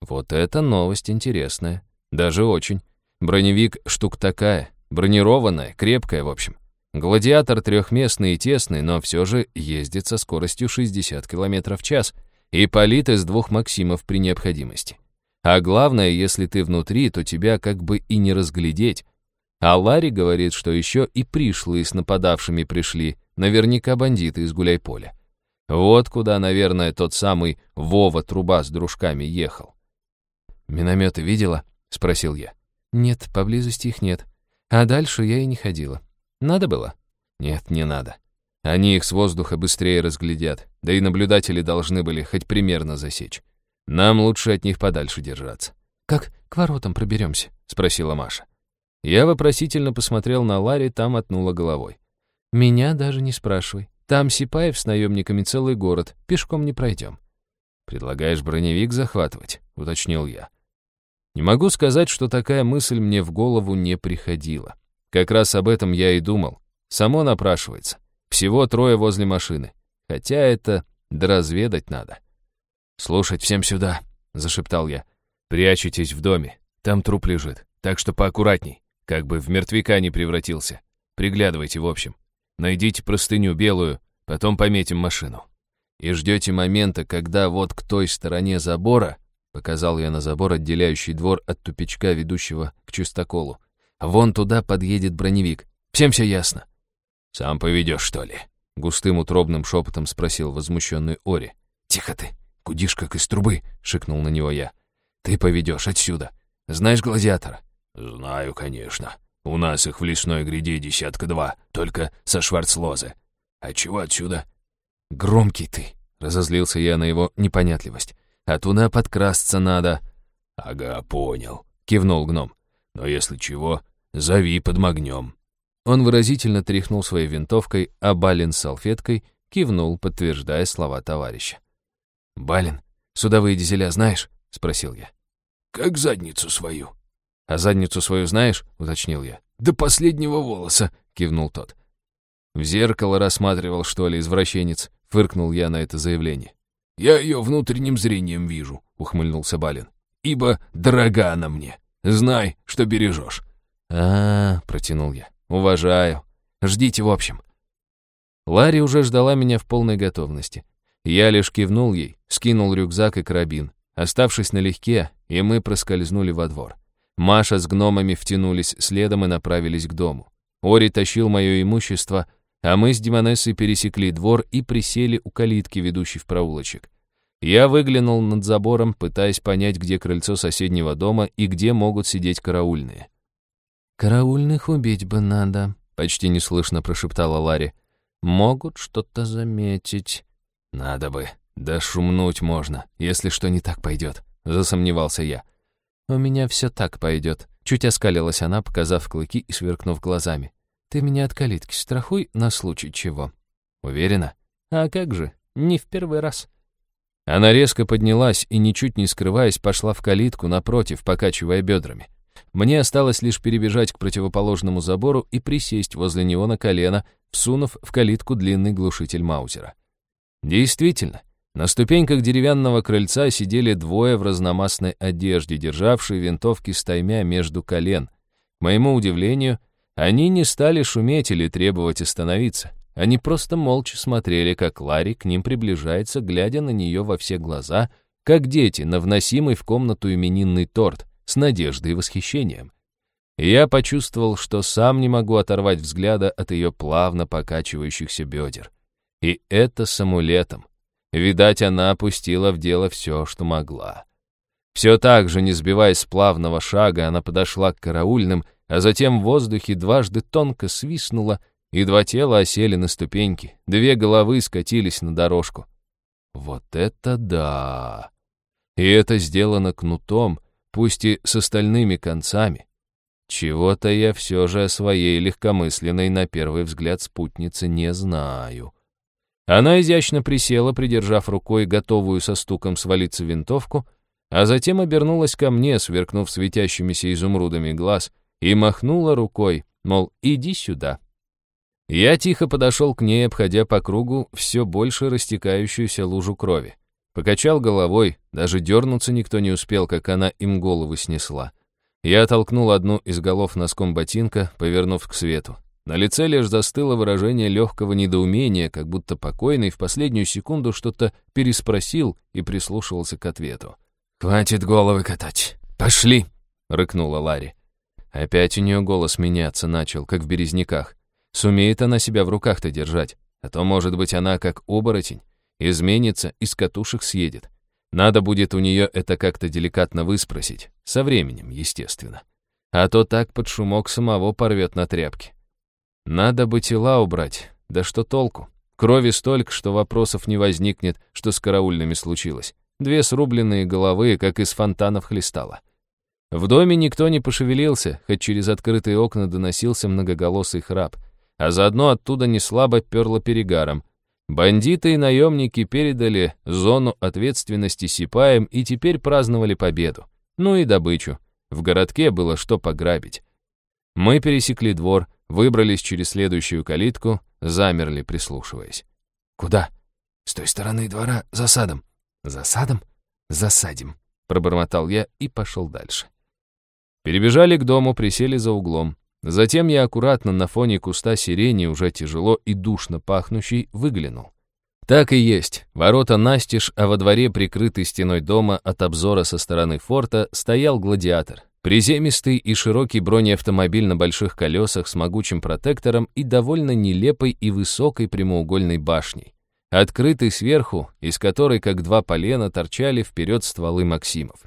«Вот это новость интересная. Даже очень. Броневик штук такая, бронированная, крепкая, в общем. Гладиатор трехместный и тесный, но все же ездит со скоростью 60 км в час и палит из двух Максимов при необходимости. А главное, если ты внутри, то тебя как бы и не разглядеть. А Ларри говорит, что еще и пришлые с нападавшими пришли, наверняка бандиты из Гуляйполя. Вот куда, наверное, тот самый Вова-труба с дружками ехал. «Минометы видела?» — спросил я. «Нет, поблизости их нет. А дальше я и не ходила. Надо было?» «Нет, не надо. Они их с воздуха быстрее разглядят, да и наблюдатели должны были хоть примерно засечь. Нам лучше от них подальше держаться». «Как к воротам проберемся?» — спросила Маша. Я вопросительно посмотрел на Ларри, там отнула головой. «Меня даже не спрашивай. Там Сипаев с наемниками целый город, пешком не пройдем». «Предлагаешь броневик захватывать?» — уточнил я. Не могу сказать, что такая мысль мне в голову не приходила. Как раз об этом я и думал. Само напрашивается. Всего трое возле машины. Хотя это доразведать надо. «Слушать всем сюда», — зашептал я. «Прячетесь в доме. Там труп лежит. Так что поаккуратней. Как бы в мертвяка не превратился. Приглядывайте, в общем. Найдите простыню белую, потом пометим машину. И ждете момента, когда вот к той стороне забора Показал я на забор, отделяющий двор от тупичка, ведущего к чистоколу. Вон туда подъедет броневик. Всем все ясно. «Сам поведешь, что ли?» Густым утробным шепотом спросил возмущенный Ори. «Тихо ты, кудишь как из трубы», — шикнул на него я. «Ты поведешь отсюда. Знаешь гладиатора?» «Знаю, конечно. У нас их в лесной гряде десятка два, только со Шварцлозы. А чего отсюда?» «Громкий ты», — разозлился я на его непонятливость а туда подкрасться надо». «Ага, понял», — кивнул гном. «Но если чего, зови, подмогнем». Он выразительно тряхнул своей винтовкой, а Балин с салфеткой кивнул, подтверждая слова товарища. «Балин, судовые дизеля знаешь?» — спросил я. «Как задницу свою». «А задницу свою знаешь?» — уточнил я. «До последнего волоса», — кивнул тот. «В зеркало рассматривал, что ли, извращенец?» — фыркнул я на это заявление. «Я ее внутренним зрением вижу», — ухмыльнулся Балин. «Ибо дорога она мне. Знай, что бережешь». А, -а, -а протянул я. «Уважаю. Ждите в общем». Ларри уже ждала меня в полной готовности. Я лишь кивнул ей, скинул рюкзак и карабин. Оставшись налегке, и мы проскользнули во двор. Маша с гномами втянулись следом и направились к дому. Ори тащил мое имущество, а мы с Димонессой пересекли двор и присели у калитки, ведущей в проулочек. Я выглянул над забором, пытаясь понять, где крыльцо соседнего дома и где могут сидеть караульные. «Караульных убить бы надо», — почти неслышно прошептала Ларри. «Могут что-то заметить». «Надо бы. Да шумнуть можно, если что не так пойдет», — засомневался я. «У меня все так пойдет», — чуть оскалилась она, показав клыки и сверкнув глазами. Ты меня от калитки страхуй на случай чего. Уверена? А как же, не в первый раз. Она резко поднялась и, ничуть не скрываясь, пошла в калитку напротив, покачивая бедрами. Мне осталось лишь перебежать к противоположному забору и присесть возле него на колено, всунув в калитку длинный глушитель Маузера. Действительно, на ступеньках деревянного крыльца сидели двое в разномастной одежде, державшие винтовки стаймя между колен. К моему удивлению, они не стали шуметь или требовать остановиться. Они просто молча смотрели, как Ларри к ним приближается, глядя на нее во все глаза, как дети на вносимый в комнату именинный торт с надеждой и восхищением. я почувствовал, что сам не могу оторвать взгляда от ее плавно покачивающихся бедер. И это с амулетом. Видать, она опустила в дело все, что могла. Все так же, не сбиваясь с плавного шага, она подошла к караульным, а затем в воздухе дважды тонко свистнула, и два тела осели на ступеньки, две головы скатились на дорожку. Вот это да! И это сделано кнутом, пусть и с остальными концами. Чего-то я все же о своей легкомысленной на первый взгляд спутнице не знаю. Она изящно присела, придержав рукой готовую со стуком свалиться винтовку, а затем обернулась ко мне, сверкнув светящимися изумрудами глаз, и махнула рукой, мол, иди сюда. Я тихо подошел к ней, обходя по кругу все больше растекающуюся лужу крови. Покачал головой, даже дернуться никто не успел, как она им голову снесла. Я оттолкнул одну из голов носком ботинка, повернув к свету. На лице лишь застыло выражение легкого недоумения, как будто покойный в последнюю секунду что-то переспросил и прислушивался к ответу. «Хватит головы катать! Пошли!» — рыкнула Ларри. Опять у нее голос меняться начал, как в березняках. Сумеет она себя в руках-то держать, а то, может быть, она как оборотень, изменится и с катушек съедет. Надо будет у нее это как-то деликатно выспросить, со временем, естественно. А то так под шумок самого порвет на тряпке. Надо бы тела убрать, да что толку? Крови столько, что вопросов не возникнет, что с караульными случилось. Две срубленные головы, как из фонтанов хлестало. В доме никто не пошевелился, хоть через открытые окна доносился многоголосый храп, а заодно оттуда неслабо перло перегаром. Бандиты и наемники передали зону ответственности сипаем и теперь праздновали победу. Ну и добычу. В городке было что пограбить. Мы пересекли двор, выбрались через следующую калитку, замерли, прислушиваясь. «Куда?» «С той стороны двора, за садом». «За садом? Засадим», — пробормотал я и пошел дальше. Перебежали к дому, присели за углом. Затем я аккуратно на фоне куста сирени, уже тяжело и душно пахнущий, выглянул. Так и есть. Ворота настежь, а во дворе, прикрытый стеной дома от обзора со стороны форта, стоял гладиатор. Приземистый и широкий бронеавтомобиль на больших колесах с могучим протектором и довольно нелепой и высокой прямоугольной башней, открытый сверху, из которой, как два полена, торчали вперед стволы Максимов.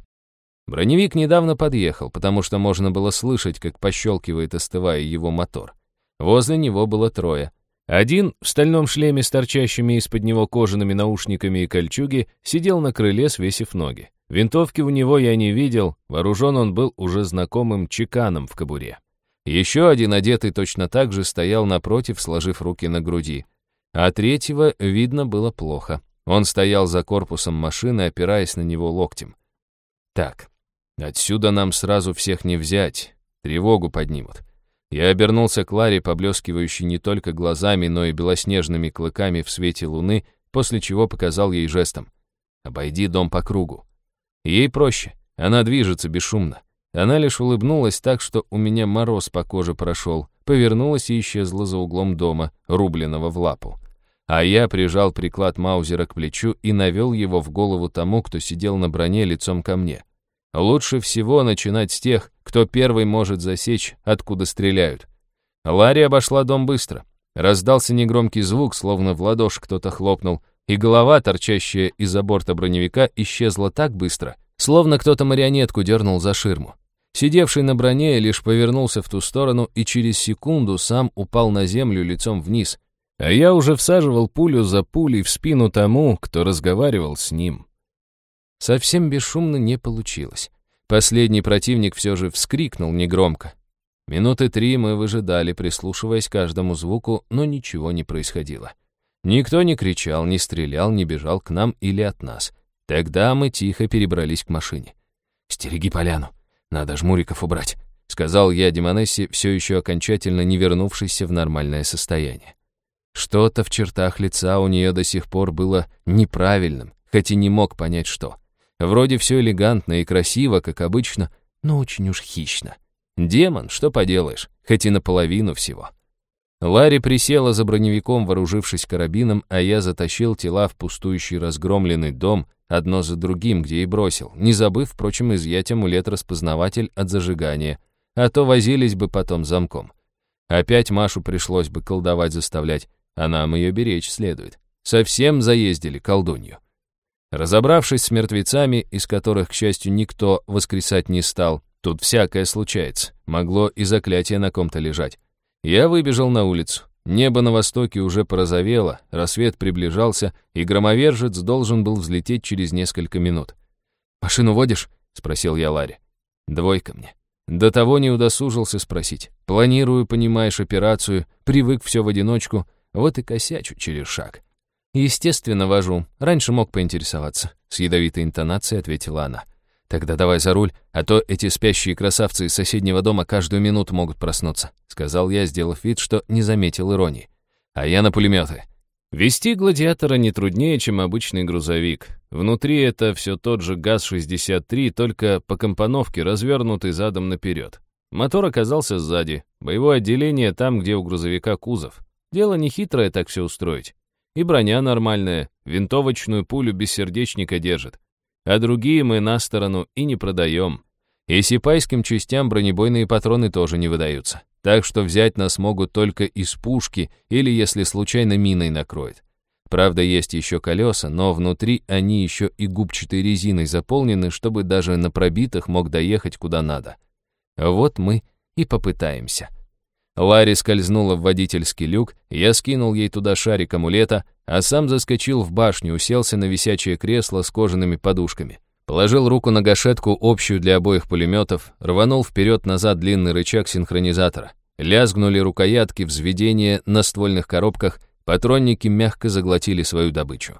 Броневик недавно подъехал, потому что можно было слышать, как пощелкивает, остывая его мотор. Возле него было трое. Один, в стальном шлеме с торчащими из-под него кожаными наушниками и кольчуги, сидел на крыле, свесив ноги. Винтовки у него я не видел, вооружен он был уже знакомым чеканом в кобуре. Еще один, одетый точно так же, стоял напротив, сложив руки на груди. А третьего видно было плохо. Он стоял за корпусом машины, опираясь на него локтем. Так, отсюда нам сразу всех не взять, тревогу поднимут. Я обернулся к Ларе, поблескивающей не только глазами, но и белоснежными клыками в свете луны, после чего показал ей жестом. «Обойди дом по кругу». Ей проще, она движется бесшумно. Она лишь улыбнулась так, что у меня мороз по коже прошел, повернулась и исчезла за углом дома, рубленного в лапу. А я прижал приклад Маузера к плечу и навел его в голову тому, кто сидел на броне лицом ко мне. Лучше всего начинать с тех, кто первый может засечь, откуда стреляют. Ларри обошла дом быстро. Раздался негромкий звук, словно в ладоши кто-то хлопнул, и голова, торчащая из-за борта броневика, исчезла так быстро, словно кто-то марионетку дернул за ширму. Сидевший на броне лишь повернулся в ту сторону и через секунду сам упал на землю лицом вниз, а я уже всаживал пулю за пулей в спину тому, кто разговаривал с ним. Совсем бесшумно не получилось. Последний противник все же вскрикнул негромко. Минуты три мы выжидали, прислушиваясь к каждому звуку, но ничего не происходило. Никто не кричал, не стрелял, не бежал к нам или от нас. Тогда мы тихо перебрались к машине. «Стереги поляну, надо жмуриков убрать», — сказал я Демонессе, все еще окончательно не вернувшейся в нормальное состояние. Что-то в чертах лица у нее до сих пор было неправильным, хоть и не мог понять, что. Вроде все элегантно и красиво, как обычно, но очень уж хищно. Демон, что поделаешь, хоть и наполовину всего. Ларри присела за броневиком, вооружившись карабином, а я затащил тела в пустующий разгромленный дом, одно за другим, где и бросил, не забыв, впрочем, изъять амулет-распознаватель от зажигания, а то возились бы потом замком. Опять Машу пришлось бы колдовать заставлять, а нам ее беречь следует. Совсем заездили колдунью. Разобравшись с мертвецами, из которых, к счастью, никто воскресать не стал, тут всякое случается, могло и заклятие на ком-то лежать. Я выбежал на улицу. Небо на востоке уже порозовело, рассвет приближался, и громовержец должен был взлететь через несколько минут. «Машину водишь?» — спросил я Ларе. «Двойка мне». До того не удосужился спросить. Планирую, понимаешь, операцию, привык все в одиночку, вот и косячу через шаг. Естественно, вожу. Раньше мог поинтересоваться. С ядовитой интонацией ответила она. «Тогда давай за руль, а то эти спящие красавцы из соседнего дома каждую минуту могут проснуться», сказал я, сделав вид, что не заметил иронии. «А я на пулеметы». Вести гладиатора не труднее, чем обычный грузовик. Внутри это все тот же ГАЗ-63, только по компоновке развернутый задом наперед. Мотор оказался сзади, боевое отделение там, где у грузовика кузов. Дело не хитрое так все устроить. И броня нормальная, винтовочную пулю без сердечника держит а другие мы на сторону и не продаем. И сипайским частям бронебойные патроны тоже не выдаются. Так что взять нас могут только из пушки или если случайно миной накроет. Правда, есть еще колеса, но внутри они еще и губчатой резиной заполнены, чтобы даже на пробитых мог доехать куда надо. Вот мы и попытаемся. Ларри скользнула в водительский люк, я скинул ей туда шарик амулета, а сам заскочил в башню, уселся на висячее кресло с кожаными подушками. Положил руку на гашетку, общую для обоих пулеметов, рванул вперед-назад длинный рычаг синхронизатора. Лязгнули рукоятки взведения на ствольных коробках, патронники мягко заглотили свою добычу.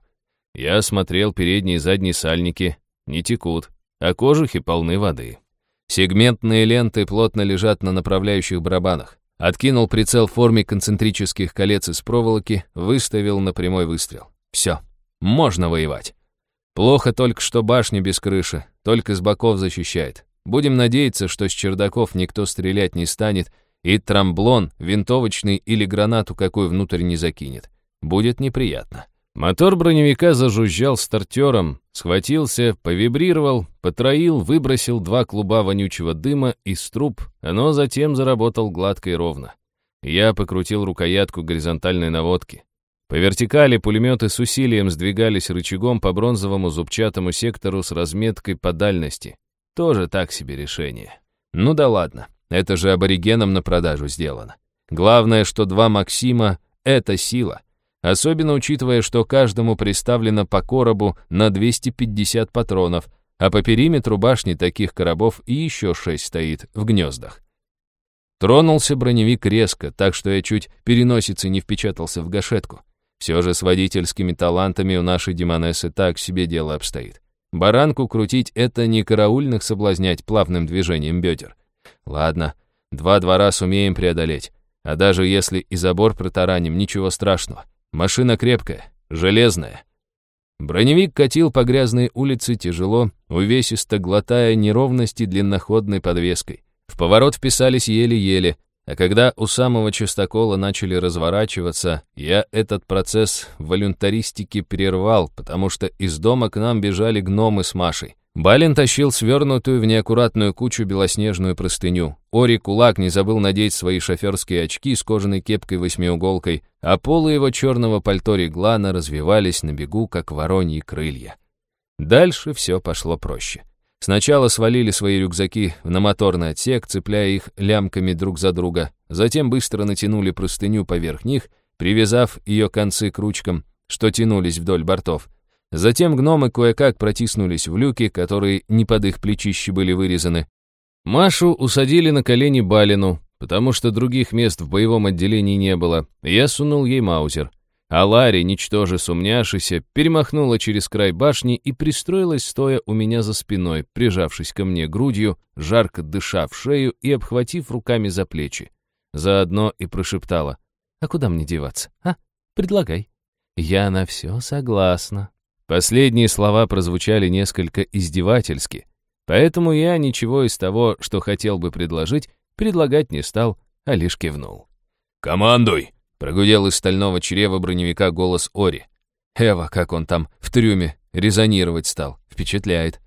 Я осмотрел передние и задние сальники, не текут, а кожухи полны воды. Сегментные ленты плотно лежат на направляющих барабанах. Откинул прицел в форме концентрических колец из проволоки, выставил на прямой выстрел. Все, можно воевать. Плохо только, что башня без крыши, только с боков защищает. Будем надеяться, что с чердаков никто стрелять не станет, и трамблон, винтовочный или гранату какой внутрь не закинет. Будет неприятно. Мотор броневика зажужжал стартером, схватился, повибрировал, потроил, выбросил два клуба вонючего дыма из труб, но затем заработал гладко и ровно. Я покрутил рукоятку горизонтальной наводки. По вертикали пулеметы с усилием сдвигались рычагом по бронзовому зубчатому сектору с разметкой по дальности. Тоже так себе решение. Ну да ладно, это же аборигенам на продажу сделано. Главное, что два Максима — это сила. Особенно учитывая, что каждому приставлено по коробу на 250 патронов, а по периметру башни таких коробов и еще шесть стоит в гнездах. Тронулся броневик резко, так что я чуть переносицей не впечатался в гашетку. Все же с водительскими талантами у нашей Демонессы так себе дело обстоит. Баранку крутить — это не караульных соблазнять плавным движением бедер. Ладно, два двора сумеем преодолеть. А даже если и забор протараним, ничего страшного. Машина крепкая, железная. Броневик катил по грязной улице тяжело, увесисто глотая неровности длинноходной подвеской. В поворот вписались еле-еле, а когда у самого частокола начали разворачиваться, я этот процесс волюнтаристики прервал, потому что из дома к нам бежали гномы с Машей. Балин тащил свернутую в неаккуратную кучу белоснежную простыню. Ори кулак не забыл надеть свои шоферские очки с кожаной кепкой-восьмиуголкой, а полы его черного пальто реглана развивались на бегу, как вороньи крылья. Дальше все пошло проще. Сначала свалили свои рюкзаки на моторный отсек, цепляя их лямками друг за друга, затем быстро натянули простыню поверх них, привязав ее концы к ручкам, что тянулись вдоль бортов — Затем гномы кое-как протиснулись в люки, которые не под их плечище были вырезаны. Машу усадили на колени Балину, потому что других мест в боевом отделении не было. Я сунул ей маузер. А Ларри, ничтоже сумняшися, перемахнула через край башни и пристроилась, стоя у меня за спиной, прижавшись ко мне грудью, жарко дыша в шею и обхватив руками за плечи. Заодно и прошептала. «А куда мне деваться, а? Предлагай». «Я на все согласна», Последние слова прозвучали несколько издевательски, поэтому я ничего из того, что хотел бы предложить, предлагать не стал, а лишь кивнул. «Командуй!» — прогудел из стального чрева броневика голос Ори. Эва, как он там в трюме резонировать стал. Впечатляет.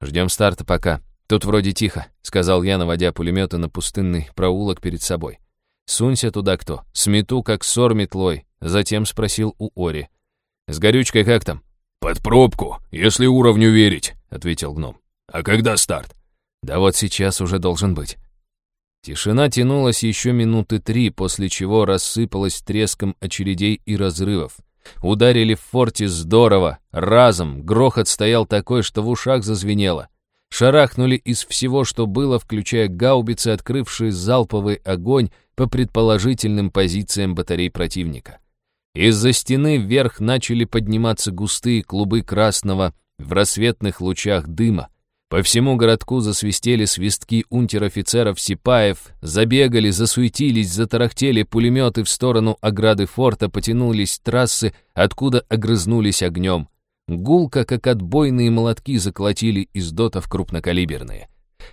Ждем старта пока. Тут вроде тихо, сказал я, наводя пулеметы на пустынный проулок перед собой. Сунься туда кто, смету как сор метлой. Затем спросил у Ори. С горючкой как там? Под пробку, если уровню верить, ответил гном. А когда старт? Да вот сейчас уже должен быть. Тишина тянулась еще минуты три, после чего рассыпалась треском очередей и разрывов. Ударили в форте здорово, разом, грохот стоял такой, что в ушах зазвенело. Шарахнули из всего, что было, включая гаубицы, открывшие залповый огонь по предположительным позициям батарей противника. Из-за стены вверх начали подниматься густые клубы красного в рассветных лучах дыма. По всему городку засвистели свистки унтер-офицеров Сипаев, забегали, засуетились, затарахтели пулеметы в сторону ограды форта, потянулись трассы, откуда огрызнулись огнем. Гулко, как отбойные молотки, заколотили из дотов крупнокалиберные.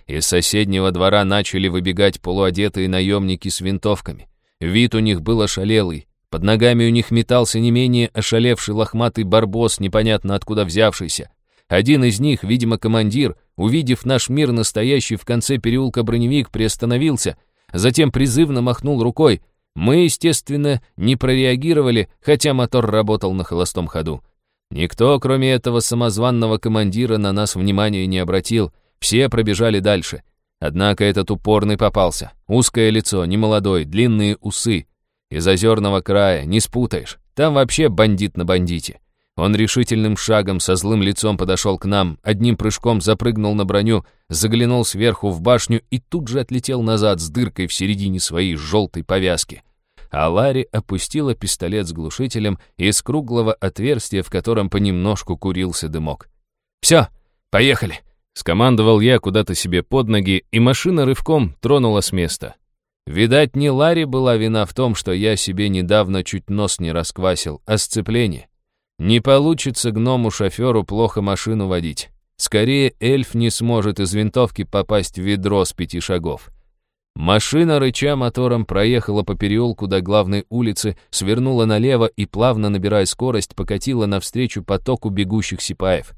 Из соседнего двора начали выбегать полуодетые наемники с винтовками. Вид у них был ошалелый. Под ногами у них метался не менее ошалевший лохматый барбос, непонятно откуда взявшийся. Один из них, видимо, командир, увидев наш мир настоящий в конце переулка броневик, приостановился, затем призывно махнул рукой. Мы, естественно, не прореагировали, хотя мотор работал на холостом ходу. Никто, кроме этого самозванного командира, на нас внимания не обратил, все пробежали дальше. Однако этот упорный попался. Узкое лицо, немолодой, длинные усы. Из озерного края, не спутаешь. Там вообще бандит на бандите. Он решительным шагом со злым лицом подошел к нам, одним прыжком запрыгнул на броню, заглянул сверху в башню и тут же отлетел назад с дыркой в середине своей желтой повязки. А Ларри опустила пистолет с глушителем из круглого отверстия, в котором понемножку курился дымок. «Все, поехали!» — скомандовал я куда-то себе под ноги, и машина рывком тронула с места. Видать, не Ларри была вина в том, что я себе недавно чуть нос не расквасил, а сцепление. Не получится гному-шоферу плохо машину водить. Скорее, эльф не сможет из винтовки попасть в ведро с пяти шагов. Машина, рыча мотором, проехала по переулку до главной улицы, свернула налево и, плавно набирая скорость, покатила навстречу потоку бегущих сипаев.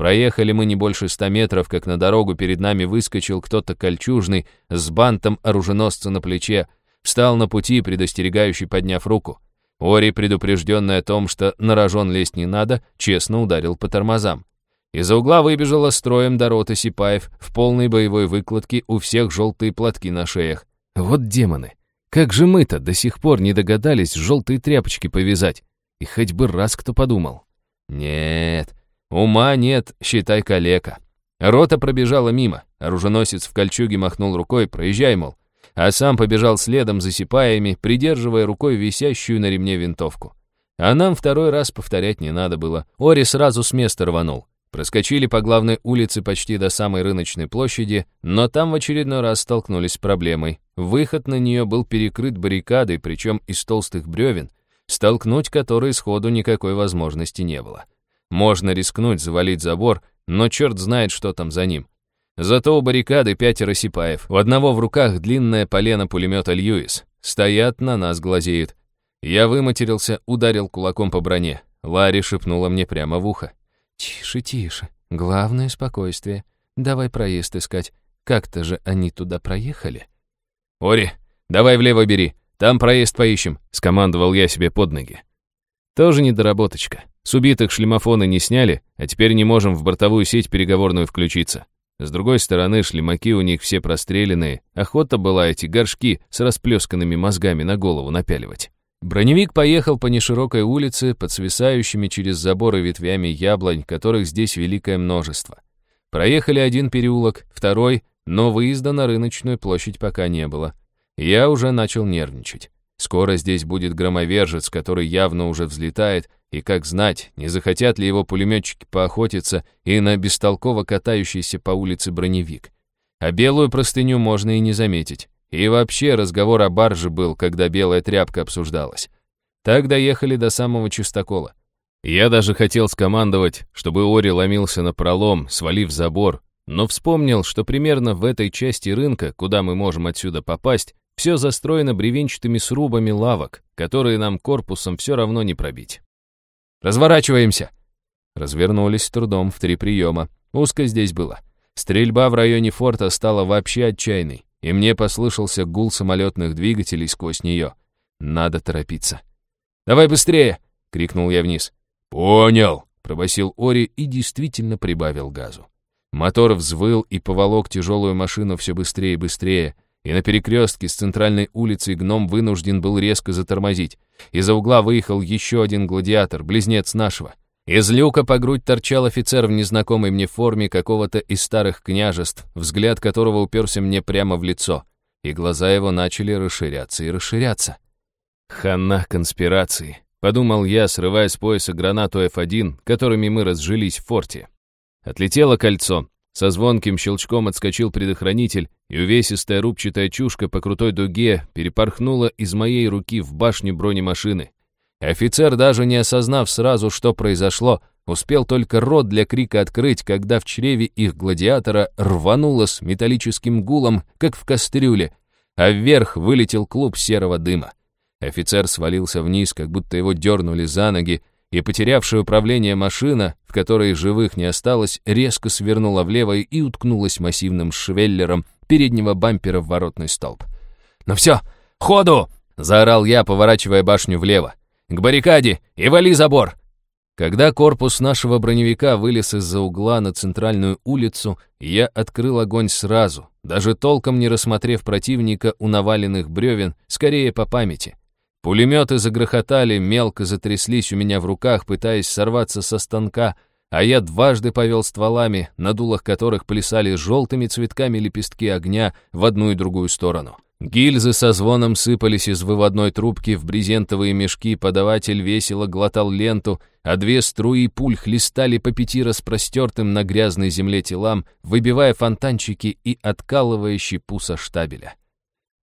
Проехали мы не больше ста метров, как на дорогу перед нами выскочил кто-то кольчужный с бантом оруженосца на плече, встал на пути, предостерегающий, подняв руку. Ори, предупрежденный о том, что на рожон лезть не надо, честно ударил по тормозам. Из-за угла выбежала строем Дорота Сипаев в полной боевой выкладке у всех желтые платки на шеях. Вот демоны! Как же мы-то до сих пор не догадались желтые тряпочки повязать? И хоть бы раз кто подумал. Нет, ума нет, считай калека. Рота пробежала мимо, оруженосец в кольчуге махнул рукой, проезжай, мол а сам побежал следом за сипаями, придерживая рукой висящую на ремне винтовку. А нам второй раз повторять не надо было. Ори сразу с места рванул. Проскочили по главной улице почти до самой рыночной площади, но там в очередной раз столкнулись с проблемой. Выход на нее был перекрыт баррикадой, причем из толстых бревен, столкнуть которые сходу никакой возможности не было. Можно рискнуть завалить забор, но черт знает, что там за ним. Зато у баррикады пятеро сипаев. У одного в руках длинное полено пулемета Льюис. Стоят, на нас глазеют. Я выматерился, ударил кулаком по броне. Ларри шепнула мне прямо в ухо. «Тише, тише. Главное — спокойствие. Давай проезд искать. Как-то же они туда проехали». «Ори, давай влево бери. Там проезд поищем», — скомандовал я себе под ноги. Тоже недоработочка. С убитых шлемофоны не сняли, а теперь не можем в бортовую сеть переговорную включиться. С другой стороны, шлемаки у них все простреленные. Охота была эти горшки с расплесканными мозгами на голову напяливать. Броневик поехал по неширокой улице под свисающими через заборы ветвями яблонь, которых здесь великое множество. Проехали один переулок, второй, но выезда на рыночную площадь пока не было. Я уже начал нервничать. Скоро здесь будет громовержец, который явно уже взлетает, и как знать, не захотят ли его пулеметчики поохотиться и на бестолково катающийся по улице броневик. А белую простыню можно и не заметить. И вообще разговор о барже был, когда белая тряпка обсуждалась. Так доехали до самого чистокола. Я даже хотел скомандовать, чтобы Ори ломился на пролом, свалив забор, но вспомнил, что примерно в этой части рынка, куда мы можем отсюда попасть, все застроено бревенчатыми срубами лавок, которые нам корпусом все равно не пробить. «Разворачиваемся!» Развернулись с трудом в три приема. Узко здесь было. Стрельба в районе форта стала вообще отчаянной, и мне послышался гул самолетных двигателей сквозь нее. Надо торопиться. «Давай быстрее!» — крикнул я вниз. «Понял!» — пробасил Ори и действительно прибавил газу. Мотор взвыл и поволок тяжелую машину все быстрее и быстрее, и на перекрестке с центральной улицей гном вынужден был резко затормозить. Из-за угла выехал еще один гладиатор, близнец нашего. Из люка по грудь торчал офицер в незнакомой мне форме какого-то из старых княжеств, взгляд которого уперся мне прямо в лицо, и глаза его начали расширяться и расширяться. «Хана конспирации», — подумал я, срывая с пояса гранату F1, которыми мы разжились в форте. Отлетело кольцо, со звонким щелчком отскочил предохранитель, и увесистая рубчатая чушка по крутой дуге перепорхнула из моей руки в башню бронемашины. Офицер, даже не осознав сразу, что произошло, успел только рот для крика открыть, когда в чреве их гладиатора рвануло с металлическим гулом, как в кастрюле, а вверх вылетел клуб серого дыма. Офицер свалился вниз, как будто его дернули за ноги, и потерявшая управление машина, в которой живых не осталось, резко свернула влево и уткнулась массивным швеллером переднего бампера в воротный столб. «Ну все, ходу!» — заорал я, поворачивая башню влево. «К баррикаде и вали забор!» Когда корпус нашего броневика вылез из-за угла на центральную улицу, я открыл огонь сразу, даже толком не рассмотрев противника у наваленных бревен, скорее по памяти. Пулеметы загрохотали, мелко затряслись у меня в руках, пытаясь сорваться со станка, а я дважды повел стволами, на дулах которых плясали желтыми цветками лепестки огня в одну и другую сторону. Гильзы со звоном сыпались из выводной трубки в брезентовые мешки, подаватель весело глотал ленту, а две струи пуль хлестали по пяти распростертым на грязной земле телам, выбивая фонтанчики и откалывая щепу со штабеля.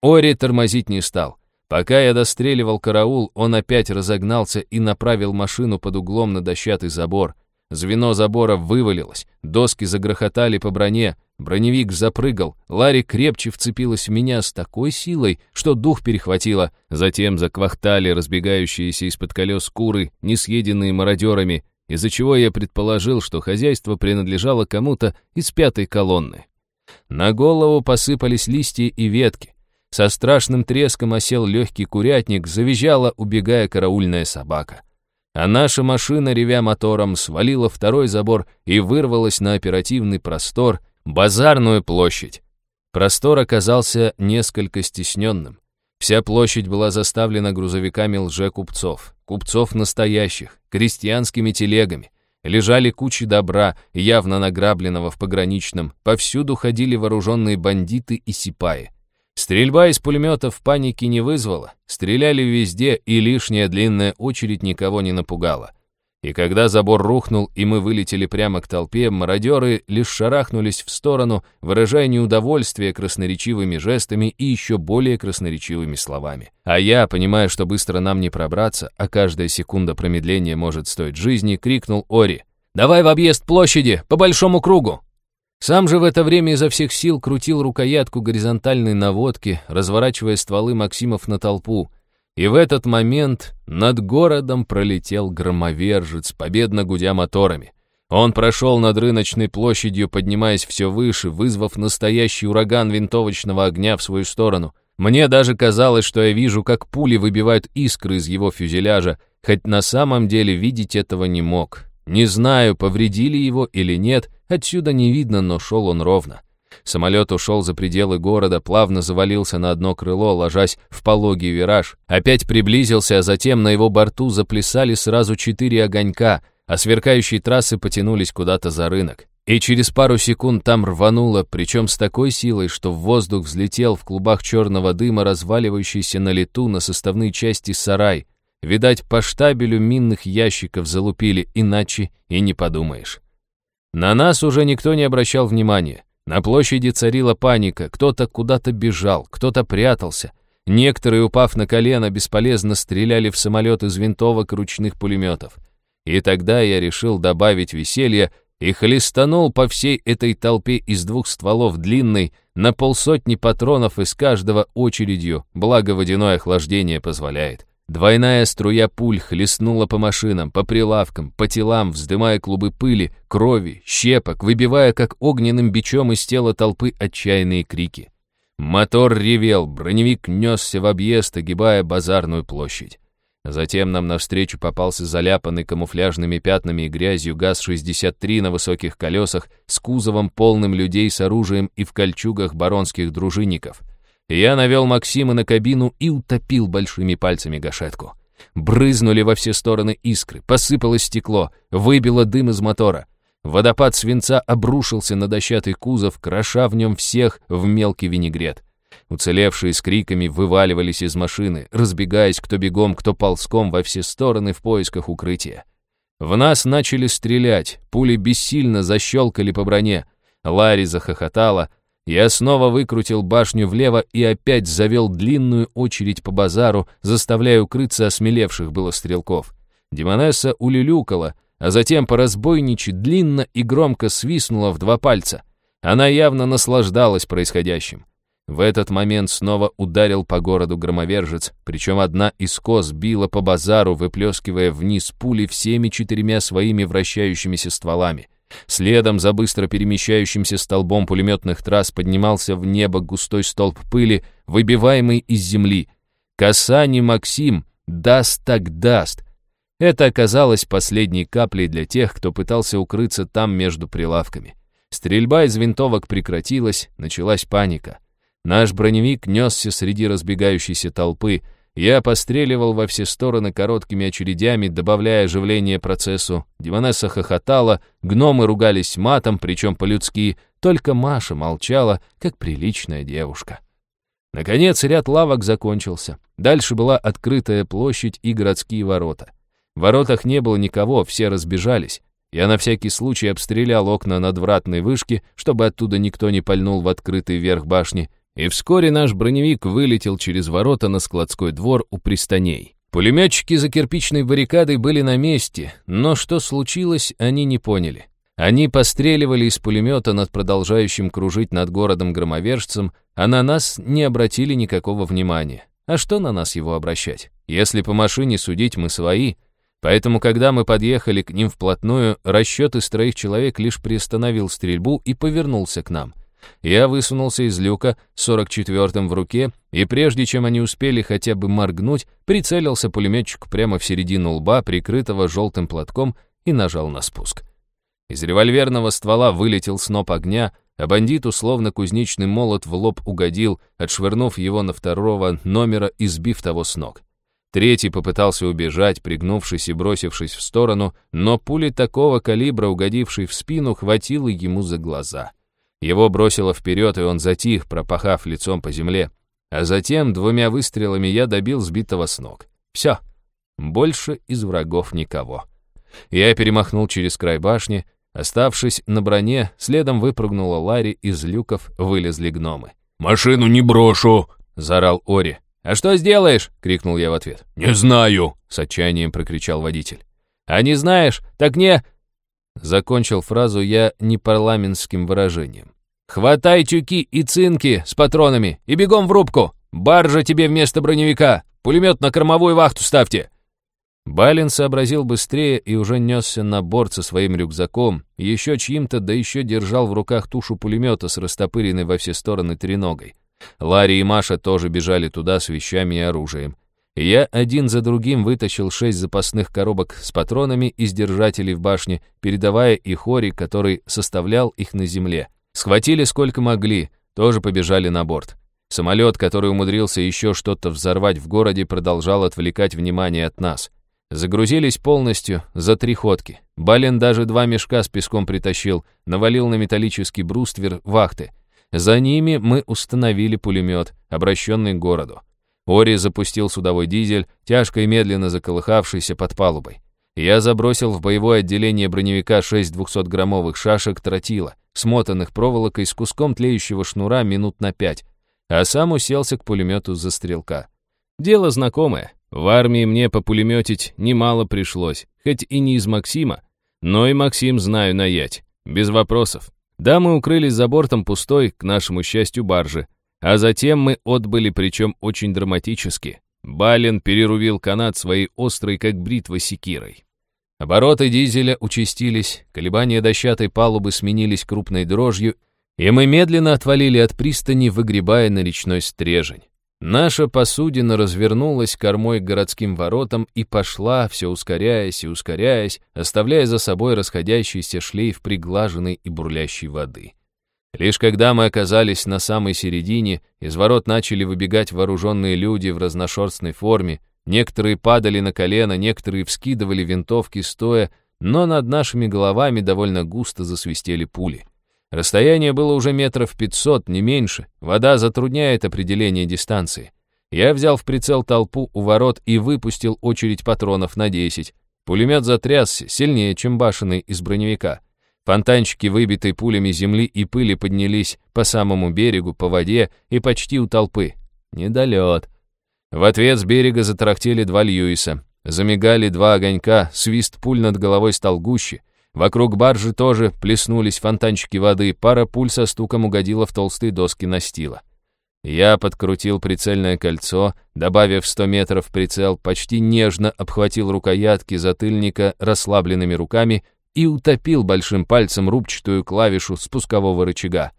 Ори тормозить не стал. Пока я достреливал караул, он опять разогнался и направил машину под углом на дощатый забор. Звено забора вывалилось, доски загрохотали по броне, броневик запрыгал, Ларри крепче вцепилась в меня с такой силой, что дух перехватило, затем заквахтали разбегающиеся из-под колес куры, не съеденные мародерами, из-за чего я предположил, что хозяйство принадлежало кому-то из пятой колонны. На голову посыпались листья и ветки, со страшным треском осел легкий курятник, завизжала, убегая караульная собака. А наша машина, ревя мотором, свалила второй забор и вырвалась на оперативный простор, базарную площадь. Простор оказался несколько стесненным. Вся площадь была заставлена грузовиками лже-купцов, купцов настоящих, крестьянскими телегами. Лежали кучи добра, явно награбленного в пограничном, повсюду ходили вооруженные бандиты и сипаи. Стрельба из пулеметов паники не вызвала, стреляли везде, и лишняя длинная очередь никого не напугала. И когда забор рухнул, и мы вылетели прямо к толпе, мародеры лишь шарахнулись в сторону, выражая неудовольствие красноречивыми жестами и еще более красноречивыми словами. А я, понимая, что быстро нам не пробраться, а каждая секунда промедления может стоить жизни, крикнул Ори. «Давай в объезд площади, по большому кругу!» Сам же в это время изо всех сил крутил рукоятку горизонтальной наводки, разворачивая стволы Максимов на толпу. И в этот момент над городом пролетел громовержец, победно гудя моторами. Он прошел над рыночной площадью, поднимаясь все выше, вызвав настоящий ураган винтовочного огня в свою сторону. Мне даже казалось, что я вижу, как пули выбивают искры из его фюзеляжа, хоть на самом деле видеть этого не мог. Не знаю, повредили его или нет, отсюда не видно, но шел он ровно. Самолет ушел за пределы города, плавно завалился на одно крыло, ложась в пологий вираж. Опять приблизился, а затем на его борту заплясали сразу четыре огонька, а сверкающие трассы потянулись куда-то за рынок. И через пару секунд там рвануло, причем с такой силой, что в воздух взлетел в клубах черного дыма, разваливающийся на лету на составные части сарай, Видать, по штабелю минных ящиков залупили, иначе и не подумаешь. На нас уже никто не обращал внимания. На площади царила паника, кто-то куда-то бежал, кто-то прятался. Некоторые, упав на колено, бесполезно стреляли в самолет из винтовок ручных пулеметов. И тогда я решил добавить веселье и хлестанул по всей этой толпе из двух стволов длинной, на полсотни патронов из каждого очередью, благо водяное охлаждение позволяет. Двойная струя пуль хлестнула по машинам, по прилавкам, по телам, вздымая клубы пыли, крови, щепок, выбивая как огненным бичом из тела толпы отчаянные крики. Мотор ревел, броневик несся в объезд, огибая базарную площадь. Затем нам навстречу попался заляпанный камуфляжными пятнами и грязью ГАЗ-63 на высоких колесах с кузовом полным людей с оружием и в кольчугах баронских дружинников. Я навел Максима на кабину и утопил большими пальцами гашетку. Брызнули во все стороны искры, посыпалось стекло, выбило дым из мотора. Водопад свинца обрушился на дощатый кузов, кроша в нем всех в мелкий винегрет. Уцелевшие с криками вываливались из машины, разбегаясь кто бегом, кто ползком во все стороны в поисках укрытия. В нас начали стрелять, пули бессильно защелкали по броне. Ларри захохотала. Я снова выкрутил башню влево и опять завел длинную очередь по базару, заставляя укрыться осмелевших было стрелков. Демонесса улюлюкала, а затем по разбойничи длинно и громко свистнула в два пальца. Она явно наслаждалась происходящим. В этот момент снова ударил по городу громовержец, причем одна из коз била по базару, выплескивая вниз пули всеми четырьмя своими вращающимися стволами. Следом за быстро перемещающимся столбом пулеметных трасс поднимался в небо густой столб пыли, выбиваемый из земли. Касани Максим даст так даст. Это оказалось последней каплей для тех, кто пытался укрыться там между прилавками. Стрельба из винтовок прекратилась, началась паника. Наш броневик несся среди разбегающейся толпы. Я постреливал во все стороны короткими очередями, добавляя оживление процессу. Диванесса хохотала, гномы ругались матом, причем по-людски. Только Маша молчала, как приличная девушка. Наконец ряд лавок закончился. Дальше была открытая площадь и городские ворота. В воротах не было никого, все разбежались. Я на всякий случай обстрелял окна надвратной вышки, чтобы оттуда никто не пальнул в открытый верх башни. И вскоре наш броневик вылетел через ворота на складской двор у пристаней. Пулеметчики за кирпичной баррикадой были на месте, но что случилось, они не поняли. Они постреливали из пулемета над продолжающим кружить над городом громовержцем, а на нас не обратили никакого внимания. А что на нас его обращать? Если по машине судить, мы свои. Поэтому, когда мы подъехали к ним вплотную, расчет из троих человек лишь приостановил стрельбу и повернулся к нам. Я высунулся из люка, 44-м в руке, и прежде чем они успели хотя бы моргнуть, прицелился пулеметчик прямо в середину лба, прикрытого желтым платком, и нажал на спуск. Из револьверного ствола вылетел сноп огня, а бандит, условно кузнечный молот, в лоб угодил, отшвырнув его на второго номера и сбив того с ног. Третий попытался убежать, пригнувшись и бросившись в сторону, но пули такого калибра, угодившей в спину, хватило ему за глаза — его бросило вперед, и он затих, пропахав лицом по земле. А затем двумя выстрелами я добил сбитого с ног. Все. Больше из врагов никого. Я перемахнул через край башни. Оставшись на броне, следом выпрыгнула Ларри, из люков вылезли гномы. «Машину не брошу!» — заорал Ори. «А что сделаешь?» — крикнул я в ответ. «Не знаю!» — с отчаянием прокричал водитель. «А не знаешь? Так не...» Закончил фразу я непарламентским выражением. «Хватай тюки и цинки с патронами и бегом в рубку! Баржа тебе вместо броневика! Пулемет на кормовую вахту ставьте!» Балин сообразил быстрее и уже несся на борт со своим рюкзаком, еще чьим-то, да еще держал в руках тушу пулемета с растопыренной во все стороны треногой. Ларри и Маша тоже бежали туда с вещами и оружием. Я один за другим вытащил шесть запасных коробок с патронами из держателей в башне, передавая их Ори, который составлял их на земле. Схватили сколько могли, тоже побежали на борт. Самолет, который умудрился еще что-то взорвать в городе, продолжал отвлекать внимание от нас. Загрузились полностью за три ходки. Бален даже два мешка с песком притащил, навалил на металлический бруствер вахты. За ними мы установили пулемет, обращенный к городу. Ори запустил судовой дизель, тяжко и медленно заколыхавшийся под палубой. Я забросил в боевое отделение броневика шесть 200-граммовых шашек тротила, смотанных проволокой с куском тлеющего шнура минут на пять, а сам уселся к пулемету за стрелка. Дело знакомое. В армии мне популеметить немало пришлось, хоть и не из Максима, но и Максим знаю наять, без вопросов. Да, мы укрылись за бортом пустой, к нашему счастью, баржи. А затем мы отбыли, причем очень драматически. Бален перерубил канат своей острой, как бритва, секирой. Обороты дизеля участились, колебания дощатой палубы сменились крупной дрожью, и мы медленно отвалили от пристани, выгребая на речной стрежень. Наша посудина развернулась кормой к городским воротам и пошла, все ускоряясь и ускоряясь, оставляя за собой расходящийся шлейф приглаженной и бурлящей воды. Лишь когда мы оказались на самой середине, из ворот начали выбегать вооруженные люди в разношерстной форме, некоторые падали на колено, некоторые вскидывали винтовки стоя, но над нашими головами довольно густо засвистели пули. Расстояние было уже метров пятьсот, не меньше. Вода затрудняет определение дистанции. Я взял в прицел толпу у ворот и выпустил очередь патронов на десять. Пулемет затрясся, сильнее, чем башенный из броневика. Фонтанчики, выбитые пулями земли и пыли, поднялись по самому берегу, по воде и почти у толпы. Недолет. В ответ с берега затарахтели два Льюиса. Замигали два огонька, свист пуль над головой стал гуще. Вокруг баржи тоже плеснулись фонтанчики воды, пара пуль со стуком угодила в толстые доски настила. Я подкрутил прицельное кольцо, добавив 100 метров прицел, почти нежно обхватил рукоятки затыльника расслабленными руками и утопил большим пальцем рубчатую клавишу спускового рычага.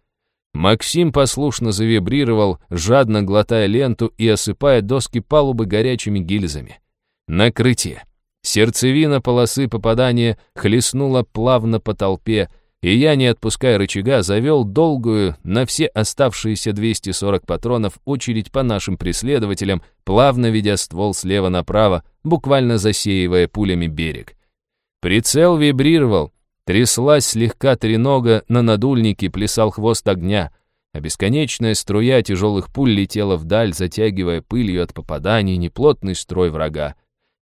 Максим послушно завибрировал, жадно глотая ленту и осыпая доски палубы горячими гильзами. Накрытие. Сердцевина полосы попадания хлестнула плавно по толпе, и я, не отпуская рычага, завел долгую на все оставшиеся 240 патронов очередь по нашим преследователям, плавно ведя ствол слева направо, буквально засеивая пулями берег. Прицел вибрировал, тряслась слегка тренога, на надульнике плясал хвост огня, а бесконечная струя тяжелых пуль летела вдаль, затягивая пылью от попаданий неплотный строй врага.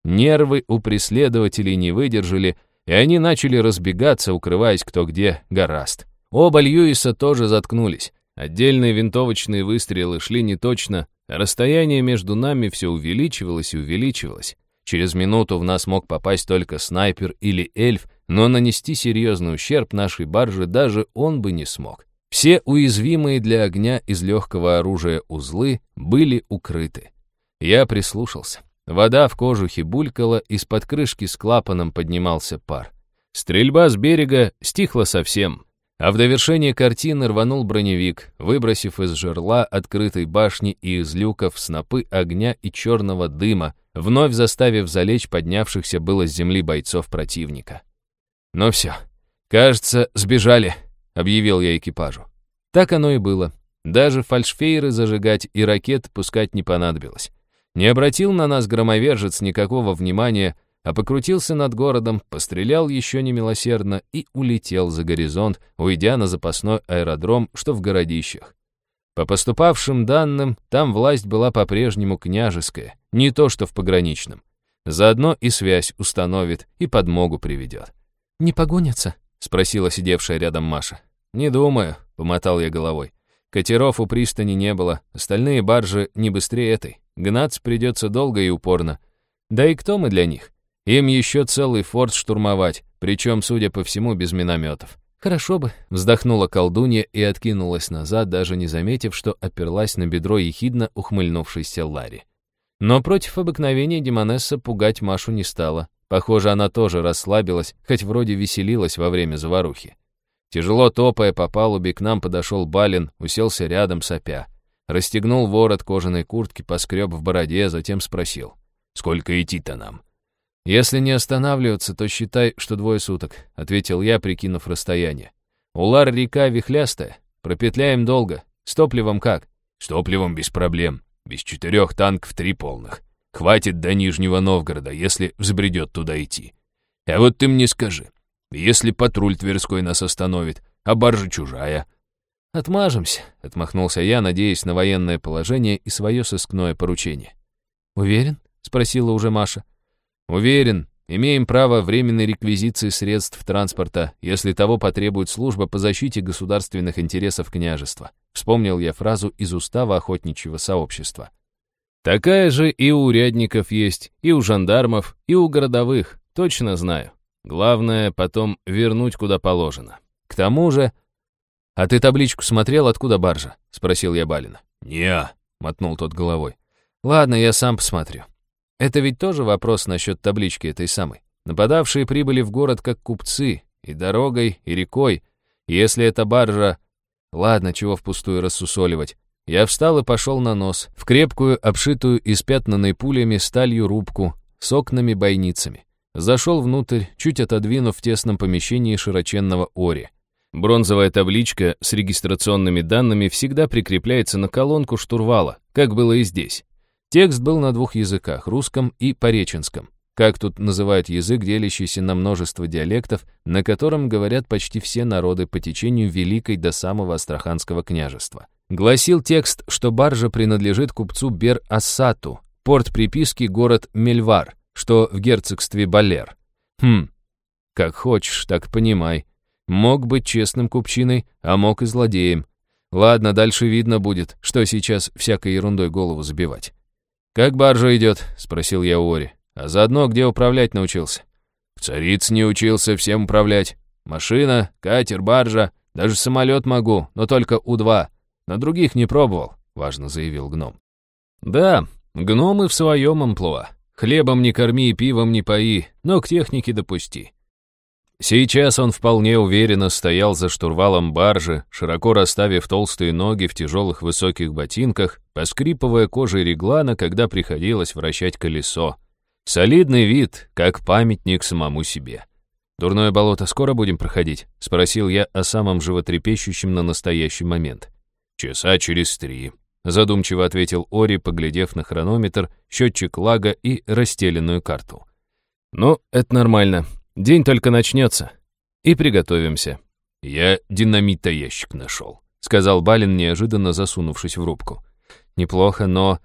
Нервы у преследователей не выдержали, и они начали разбегаться, укрываясь кто где гораст. Оба Льюиса тоже заткнулись. Отдельные винтовочные выстрелы шли неточно, а расстояние между нами все увеличивалось и увеличивалось. Через минуту в нас мог попасть только снайпер или эльф, но нанести серьезный ущерб нашей барже даже он бы не смог. Все уязвимые для огня из легкого оружия узлы были укрыты. Я прислушался. Вода в кожухе булькала, из-под крышки с клапаном поднимался пар. Стрельба с берега стихла совсем, а в довершение картины рванул броневик, выбросив из жерла открытой башни и из люков снопы огня и черного дыма, вновь заставив залечь поднявшихся было с земли бойцов противника. «Ну все, кажется, сбежали», — объявил я экипажу. Так оно и было. Даже фальшфейры зажигать и ракет пускать не понадобилось. Не обратил на нас громовержец никакого внимания, а покрутился над городом, пострелял еще немилосердно и улетел за горизонт, уйдя на запасной аэродром, что в городищах. По поступавшим данным, там власть была по-прежнему княжеская, не то что в пограничном. Заодно и связь установит, и подмогу приведет. «Не погонятся?» — спросила сидевшая рядом Маша. «Не думаю», — помотал я головой. Катеров у пристани не было, остальные баржи не быстрее этой. Гнаться придется долго и упорно. Да и кто мы для них? Им еще целый форт штурмовать, причем, судя по всему, без минометов. «Хорошо бы», — вздохнула колдунья и откинулась назад, даже не заметив, что оперлась на бедро ехидно ухмыльнувшейся Ларри. Но против обыкновения Демонесса пугать Машу не стала. Похоже, она тоже расслабилась, хоть вроде веселилась во время заварухи. Тяжело топая по палубе, к нам подошел Балин, уселся рядом, сопя. Расстегнул ворот кожаной куртки, поскреб в бороде, затем спросил. «Сколько идти-то нам?» «Если не останавливаться, то считай, что двое суток», — ответил я, прикинув расстояние. «Улар река вихлястая, пропетляем долго. С топливом как?» «С топливом без проблем. Без четырех танков три полных. Хватит до Нижнего Новгорода, если взбредет туда идти. А вот ты мне скажи, если патруль Тверской нас остановит, а баржа чужая, «Отмажемся», — отмахнулся я, надеясь на военное положение и свое сыскное поручение. «Уверен?» — спросила уже Маша. «Уверен. Имеем право временной реквизиции средств транспорта, если того потребует служба по защите государственных интересов княжества», — вспомнил я фразу из устава охотничьего сообщества. «Такая же и у урядников есть, и у жандармов, и у городовых, точно знаю. Главное потом вернуть куда положено. К тому же «А ты табличку смотрел, откуда баржа?» — спросил я Балина. «Не-а», мотнул тот головой. «Ладно, я сам посмотрю. Это ведь тоже вопрос насчет таблички этой самой. Нападавшие прибыли в город как купцы, и дорогой, и рекой. Если это баржа... Ладно, чего впустую рассусоливать. Я встал и пошел на нос, в крепкую, обшитую испятнанной пулями сталью рубку с окнами-бойницами. Зашел внутрь, чуть отодвинув в тесном помещении широченного ори. Бронзовая табличка с регистрационными данными всегда прикрепляется на колонку штурвала, как было и здесь. Текст был на двух языках, русском и пореченском. Как тут называют язык, делящийся на множество диалектов, на котором говорят почти все народы по течению Великой до самого Астраханского княжества. Гласил текст, что баржа принадлежит купцу Бер-Ассату, порт приписки город Мельвар, что в герцогстве Балер. Хм, как хочешь, так понимай. Мог быть честным купчиной, а мог и злодеем. Ладно, дальше видно будет, что сейчас всякой ерундой голову забивать. «Как баржа идет?» — спросил я у Ори. «А заодно где управлять научился?» «В цариц не учился всем управлять. Машина, катер, баржа, даже самолет могу, но только У-2. На других не пробовал», — важно заявил гном. «Да, гномы в своем амплуа. Хлебом не корми и пивом не пои, но к технике допусти. Сейчас он вполне уверенно стоял за штурвалом баржи, широко расставив толстые ноги в тяжелых высоких ботинках, поскрипывая кожей реглана, когда приходилось вращать колесо. Солидный вид, как памятник самому себе. «Дурное болото скоро будем проходить?» — спросил я о самом животрепещущем на настоящий момент. «Часа через три», — задумчиво ответил Ори, поглядев на хронометр, счетчик лага и расстеленную карту. «Ну, это нормально. День только начнется. И приготовимся. Я динамита ящик нашел, сказал Балин, неожиданно засунувшись в рубку. Неплохо, но...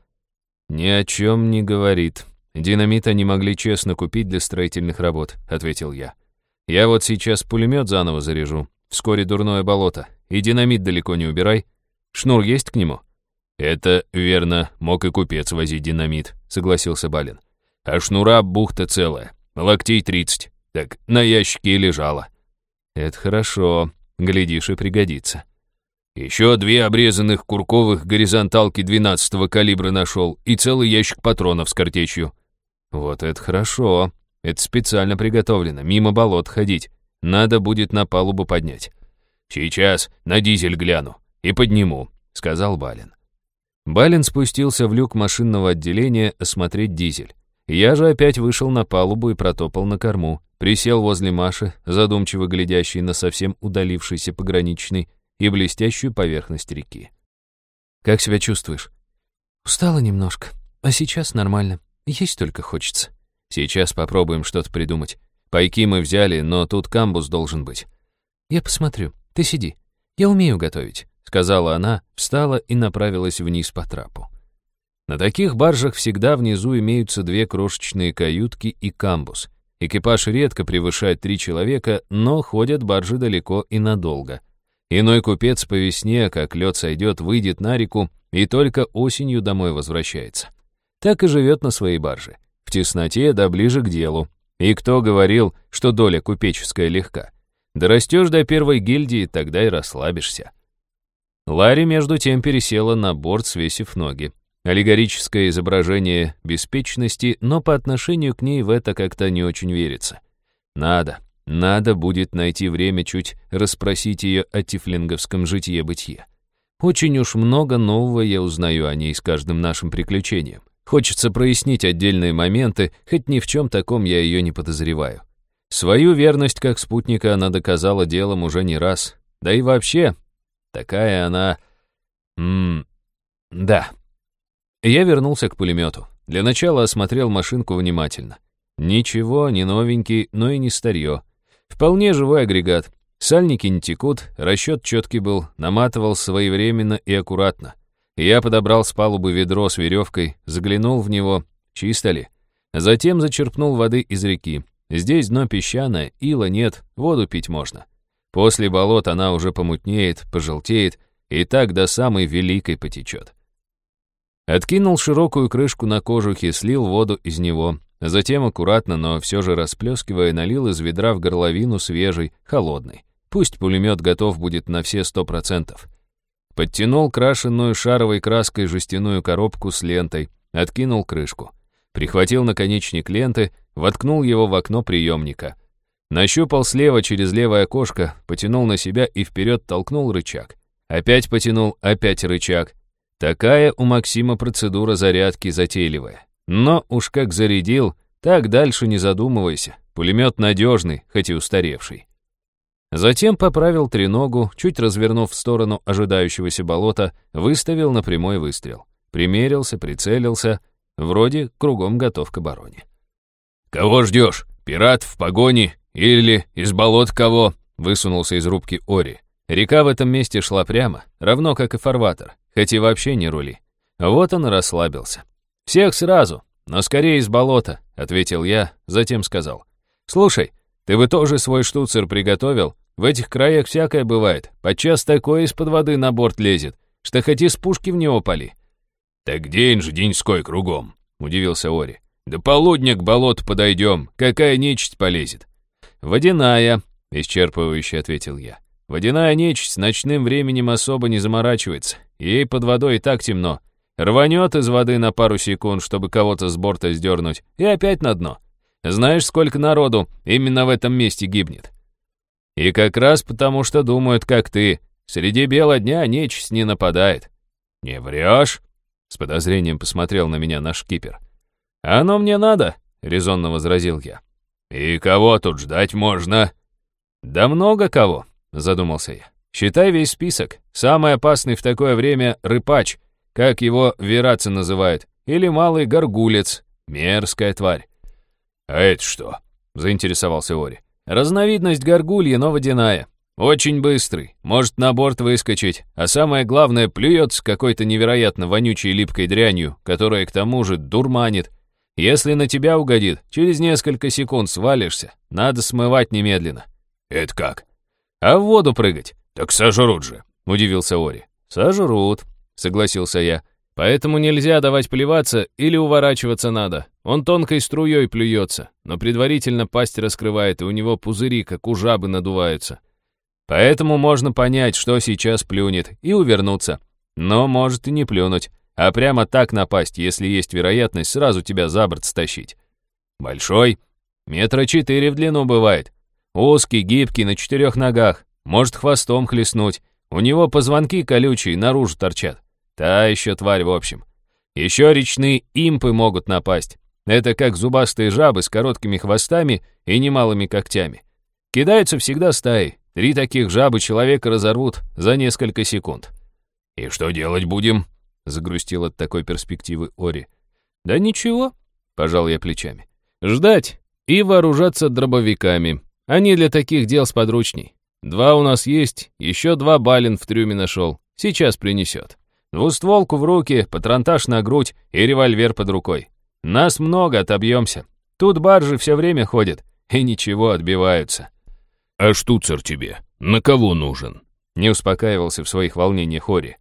Ни о чем не говорит. Динамита не могли честно купить для строительных работ, ответил я. Я вот сейчас пулемет заново заряжу. Вскоре дурное болото. И динамит далеко не убирай. Шнур есть к нему? Это верно, мог и купец возить динамит, согласился Балин. А шнура бухта целая, локтей тридцать. Так на ящике и лежала. Это хорошо, глядишь и пригодится. Еще две обрезанных курковых горизонталки 12-го калибра нашел и целый ящик патронов с картечью. Вот это хорошо. Это специально приготовлено, мимо болот ходить. Надо будет на палубу поднять. Сейчас на дизель гляну и подниму, сказал Балин. Балин спустился в люк машинного отделения осмотреть дизель. Я же опять вышел на палубу и протопал на корму, присел возле Маши, задумчиво глядящей на совсем удалившийся пограничный и блестящую поверхность реки. «Как себя чувствуешь?» «Устала немножко, а сейчас нормально. Есть только хочется. Сейчас попробуем что-то придумать. Пайки мы взяли, но тут камбус должен быть». «Я посмотрю. Ты сиди. Я умею готовить», — сказала она, встала и направилась вниз по трапу. На таких баржах всегда внизу имеются две крошечные каютки и камбус. Экипаж редко превышает три человека, но ходят баржи далеко и надолго. Иной купец по весне, как лед сойдет, выйдет на реку и только осенью домой возвращается. Так и живет на своей барже. В тесноте да ближе к делу. И кто говорил, что доля купеческая легка? Дорастешь до первой гильдии, тогда и расслабишься. Ларри между тем пересела на борт, свесив ноги. Аллегорическое изображение беспечности, но по отношению к ней в это как-то не очень верится. Надо, надо будет найти время чуть расспросить ее о тифлинговском житье-бытие. Очень уж много нового я узнаю о ней с каждым нашим приключением. Хочется прояснить отдельные моменты, хоть ни в чем таком я ее не подозреваю. Свою верность как спутника она доказала делом уже не раз. Да и вообще, такая она... М да, я вернулся к пулемету. Для начала осмотрел машинку внимательно. Ничего, не новенький, но и не старье. Вполне живой агрегат. Сальники не текут, расчет четкий был, наматывал своевременно и аккуратно. Я подобрал с палубы ведро с веревкой, заглянул в него, чисто ли. Затем зачерпнул воды из реки. Здесь дно песчаное, ила нет, воду пить можно. После болот она уже помутнеет, пожелтеет, и так до самой великой потечет. Откинул широкую крышку на кожухе, слил воду из него, затем аккуратно, но все же расплескивая, налил из ведра в горловину свежий, холодный. Пусть пулемет готов будет на все сто процентов. Подтянул крашенную шаровой краской жестяную коробку с лентой, откинул крышку. Прихватил наконечник ленты, воткнул его в окно приемника. Нащупал слева через левое окошко, потянул на себя и вперед толкнул рычаг. Опять потянул, опять рычаг. Такая у Максима процедура зарядки затейливая. Но уж как зарядил, так дальше не задумывайся. Пулемет надежный, хоть и устаревший. Затем поправил треногу, чуть развернув в сторону ожидающегося болота, выставил на прямой выстрел. Примерился, прицелился. Вроде кругом готов к обороне. «Кого ждешь? Пират в погоне? Или из болот кого?» Высунулся из рубки Ори. Река в этом месте шла прямо, равно как и фарватер, хоть и вообще не рули. Вот он и расслабился. «Всех сразу, но скорее из болота», — ответил я, затем сказал. «Слушай, ты бы тоже свой штуцер приготовил? В этих краях всякое бывает. Подчас такое из-под воды на борт лезет, что хоть из пушки в него пали». «Так день же деньской кругом», — удивился Ори. «До полудня к болоту подойдем, какая нечисть полезет?» «Водяная», — исчерпывающе ответил я. Водяная нечисть с ночным временем особо не заморачивается. Ей под водой и так темно. Рванет из воды на пару секунд, чтобы кого-то с борта сдернуть, и опять на дно. Знаешь, сколько народу именно в этом месте гибнет? И как раз потому, что думают, как ты. Среди бела дня нечисть не нападает. Не врешь? С подозрением посмотрел на меня наш кипер. «Оно мне надо», — резонно возразил я. «И кого тут ждать можно?» «Да много кого задумался я. Считай весь список. Самый опасный в такое время рыпач, как его верацы называют, или малый горгулец, мерзкая тварь. А это что? заинтересовался Ори. Разновидность горгульи, но водяная. Очень быстрый, может на борт выскочить, а самое главное, плюет с какой-то невероятно вонючей липкой дрянью, которая к тому же дурманит. Если на тебя угодит, через несколько секунд свалишься, надо смывать немедленно. Это как? А в воду прыгать? Так сожрут же, удивился Ори. Сожрут, согласился я. Поэтому нельзя давать плеваться или уворачиваться надо. Он тонкой струей плюется, но предварительно пасть раскрывает, и у него пузыри, как у жабы, надуваются. Поэтому можно понять, что сейчас плюнет, и увернуться. Но может и не плюнуть, а прямо так напасть, если есть вероятность сразу тебя за борт стащить. Большой, метра четыре в длину бывает, Узкий, гибкий, на четырех ногах. Может хвостом хлестнуть. У него позвонки колючие, наружу торчат. Та еще тварь, в общем. Еще речные импы могут напасть. Это как зубастые жабы с короткими хвостами и немалыми когтями. Кидаются всегда стаи. Три таких жабы человека разорвут за несколько секунд. «И что делать будем?» — загрустил от такой перспективы Ори. «Да ничего», — пожал я плечами. «Ждать и вооружаться дробовиками. Они для таких дел сподручней. Два у нас есть, еще два Балин в трюме нашел. Сейчас принесет. Двустволку в руки, патронтаж на грудь и револьвер под рукой. Нас много, отобьемся. Тут баржи все время ходят, и ничего, отбиваются. «А штуцер тебе? На кого нужен?» Не успокаивался в своих волнениях Хори.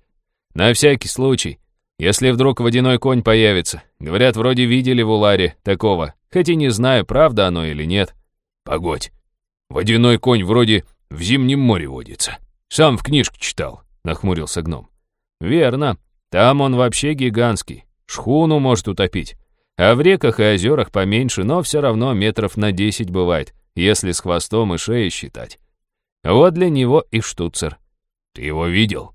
«На всякий случай. Если вдруг водяной конь появится. Говорят, вроде видели в Уларе такого, хоть и не знаю, правда оно или нет». «Погодь, Водяной конь вроде в Зимнем море водится. Сам в книжке читал», — нахмурился гном. «Верно. Там он вообще гигантский. Шхуну может утопить. А в реках и озерах поменьше, но все равно метров на десять бывает, если с хвостом и шеей считать. Вот для него и штуцер. Ты его видел?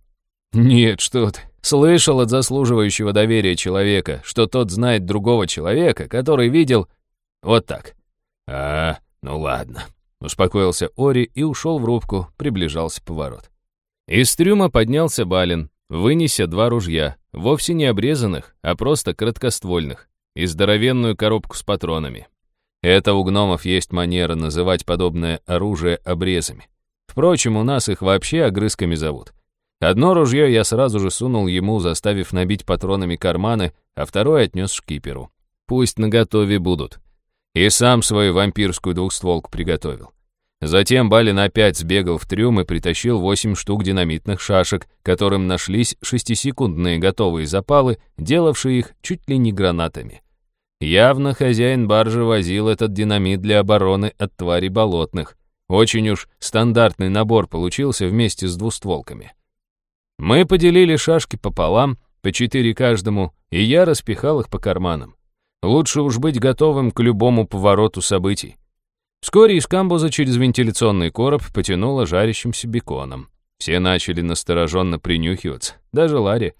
Нет, что ты. Слышал от заслуживающего доверия человека, что тот знает другого человека, который видел... Вот так. А, ну ладно. Успокоился Ори и ушел в рубку, приближался поворот. Из трюма поднялся Балин, вынеся два ружья, вовсе не обрезанных, а просто краткоствольных, и здоровенную коробку с патронами. Это у гномов есть манера называть подобное оружие обрезами. Впрочем, у нас их вообще огрызками зовут. Одно ружье я сразу же сунул ему, заставив набить патронами карманы, а второе отнес шкиперу. Пусть наготове будут. И сам свою вампирскую двухстволку приготовил. Затем Балин опять сбегал в трюм и притащил восемь штук динамитных шашек, которым нашлись шестисекундные готовые запалы, делавшие их чуть ли не гранатами. Явно хозяин баржи возил этот динамит для обороны от тварей болотных. Очень уж стандартный набор получился вместе с двустволками. Мы поделили шашки пополам, по четыре каждому, и я распихал их по карманам. Лучше уж быть готовым к любому повороту событий. Вскоре из камбуза через вентиляционный короб потянуло жарящимся беконом. Все начали настороженно принюхиваться, даже Ларри.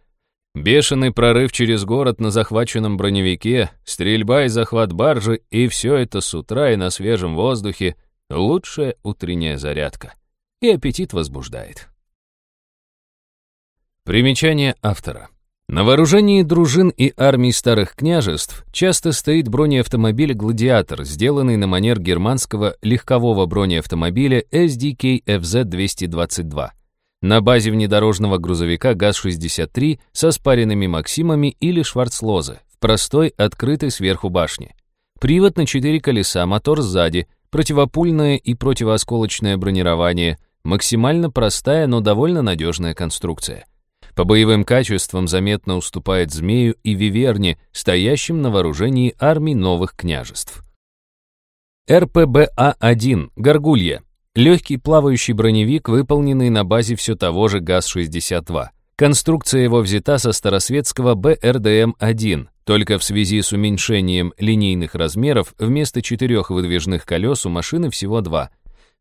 Бешеный прорыв через город на захваченном броневике, стрельба и захват баржи, и все это с утра и на свежем воздухе — лучшая утренняя зарядка. И аппетит возбуждает. Примечание автора. На вооружении дружин и армий старых княжеств часто стоит бронеавтомобиль «Гладиатор», сделанный на манер германского легкового бронеавтомобиля SDK FZ-222 на базе внедорожного грузовика ГАЗ-63 со спаренными Максимами или Шварцлозе в простой, открытой сверху башне. Привод на четыре колеса, мотор сзади, противопульное и противоосколочное бронирование, максимально простая, но довольно надежная конструкция. По боевым качествам заметно уступает Змею и Виверне, стоящим на вооружении армий новых княжеств. РПБА-1 «Горгулья» Легкий плавающий броневик, выполненный на базе все того же ГАЗ-62. Конструкция его взята со старосветского БРДМ-1, только в связи с уменьшением линейных размеров вместо четырех выдвижных колес у машины всего два.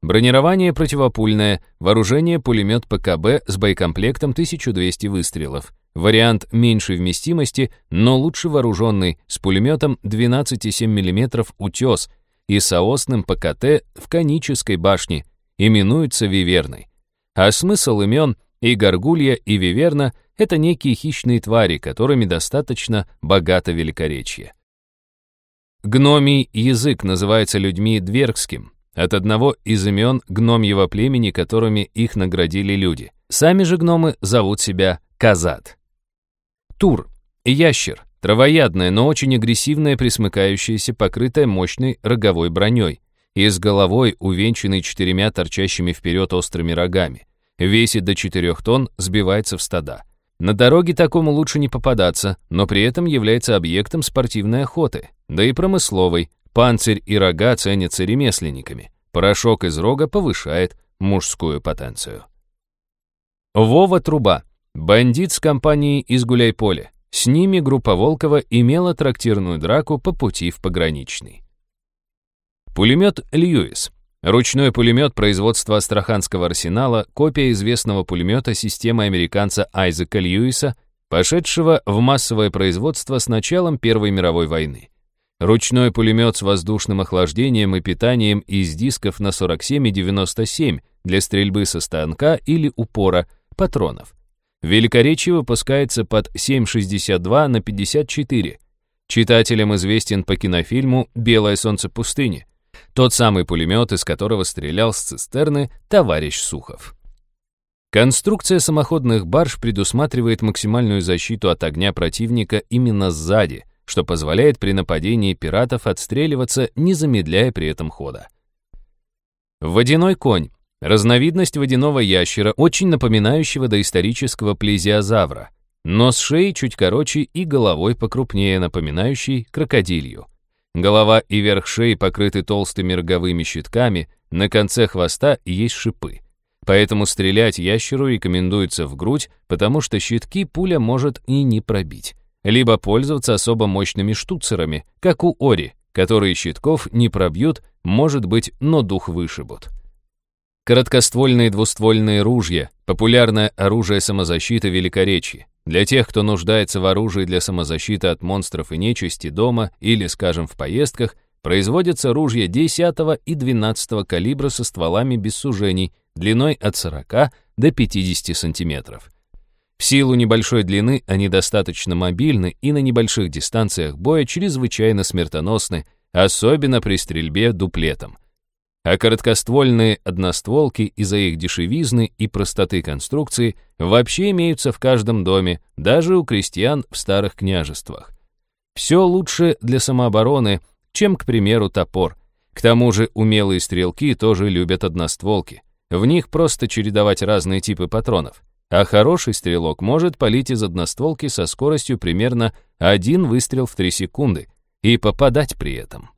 Бронирование противопульное, вооружение пулемет ПКБ с боекомплектом 1200 выстрелов. Вариант меньшей вместимости, но лучше вооруженный, с пулеметом 12,7 мм «Утес» и соосным ПКТ в конической башне, именуется Виверной. А смысл имен и Горгулья, и Виверна — это некие хищные твари, которыми достаточно богато великоречие. Гномий язык называется людьми двергским, от одного из имен гномьего племени, которыми их наградили люди. Сами же гномы зовут себя Казат. Тур — ящер, травоядное, но очень агрессивное, присмыкающееся, покрытое мощной роговой броней, и с головой, увенчанной четырьмя торчащими вперед острыми рогами. Весит до 4 тонн, сбивается в стада. На дороге такому лучше не попадаться, но при этом является объектом спортивной охоты, да и промысловой, Панцирь и рога ценятся ремесленниками. Порошок из рога повышает мужскую потенцию. Вова Труба. Бандит с компанией из Гуляйполя. С ними группа Волкова имела трактирную драку по пути в пограничный. Пулемет «Льюис». Ручной пулемет производства Астраханского арсенала, копия известного пулемета системы американца Айзека Льюиса, пошедшего в массовое производство с началом Первой мировой войны. Ручной пулемет с воздушным охлаждением и питанием из дисков на 47 и 97 для стрельбы со станка или упора патронов. Великоречие выпускается под 7,62 на 54. Читателям известен по кинофильму «Белое солнце пустыни», тот самый пулемет, из которого стрелял с цистерны товарищ Сухов. Конструкция самоходных барж предусматривает максимальную защиту от огня противника именно сзади, что позволяет при нападении пиратов отстреливаться, не замедляя при этом хода. Водяной конь — разновидность водяного ящера, очень напоминающего доисторического плезиозавра, но с шеей чуть короче и головой покрупнее, напоминающей крокодилью. Голова и верх шеи покрыты толстыми роговыми щитками, на конце хвоста есть шипы. Поэтому стрелять ящеру рекомендуется в грудь, потому что щитки пуля может и не пробить либо пользоваться особо мощными штуцерами, как у Ори, которые щитков не пробьют, может быть, но дух вышибут. Короткоствольные двуствольные ружья – популярное оружие самозащиты Великоречья. Для тех, кто нуждается в оружии для самозащиты от монстров и нечисти дома или, скажем, в поездках, производятся ружья 10 и 12 калибра со стволами без сужений, длиной от 40 до 50 сантиметров. В силу небольшой длины они достаточно мобильны и на небольших дистанциях боя чрезвычайно смертоносны, особенно при стрельбе дуплетом. А короткоствольные одностволки из-за их дешевизны и простоты конструкции вообще имеются в каждом доме, даже у крестьян в старых княжествах. Все лучше для самообороны, чем, к примеру, топор. К тому же умелые стрелки тоже любят одностволки. В них просто чередовать разные типы патронов а хороший стрелок может палить из одностволки со скоростью примерно один выстрел в 3 секунды и попадать при этом.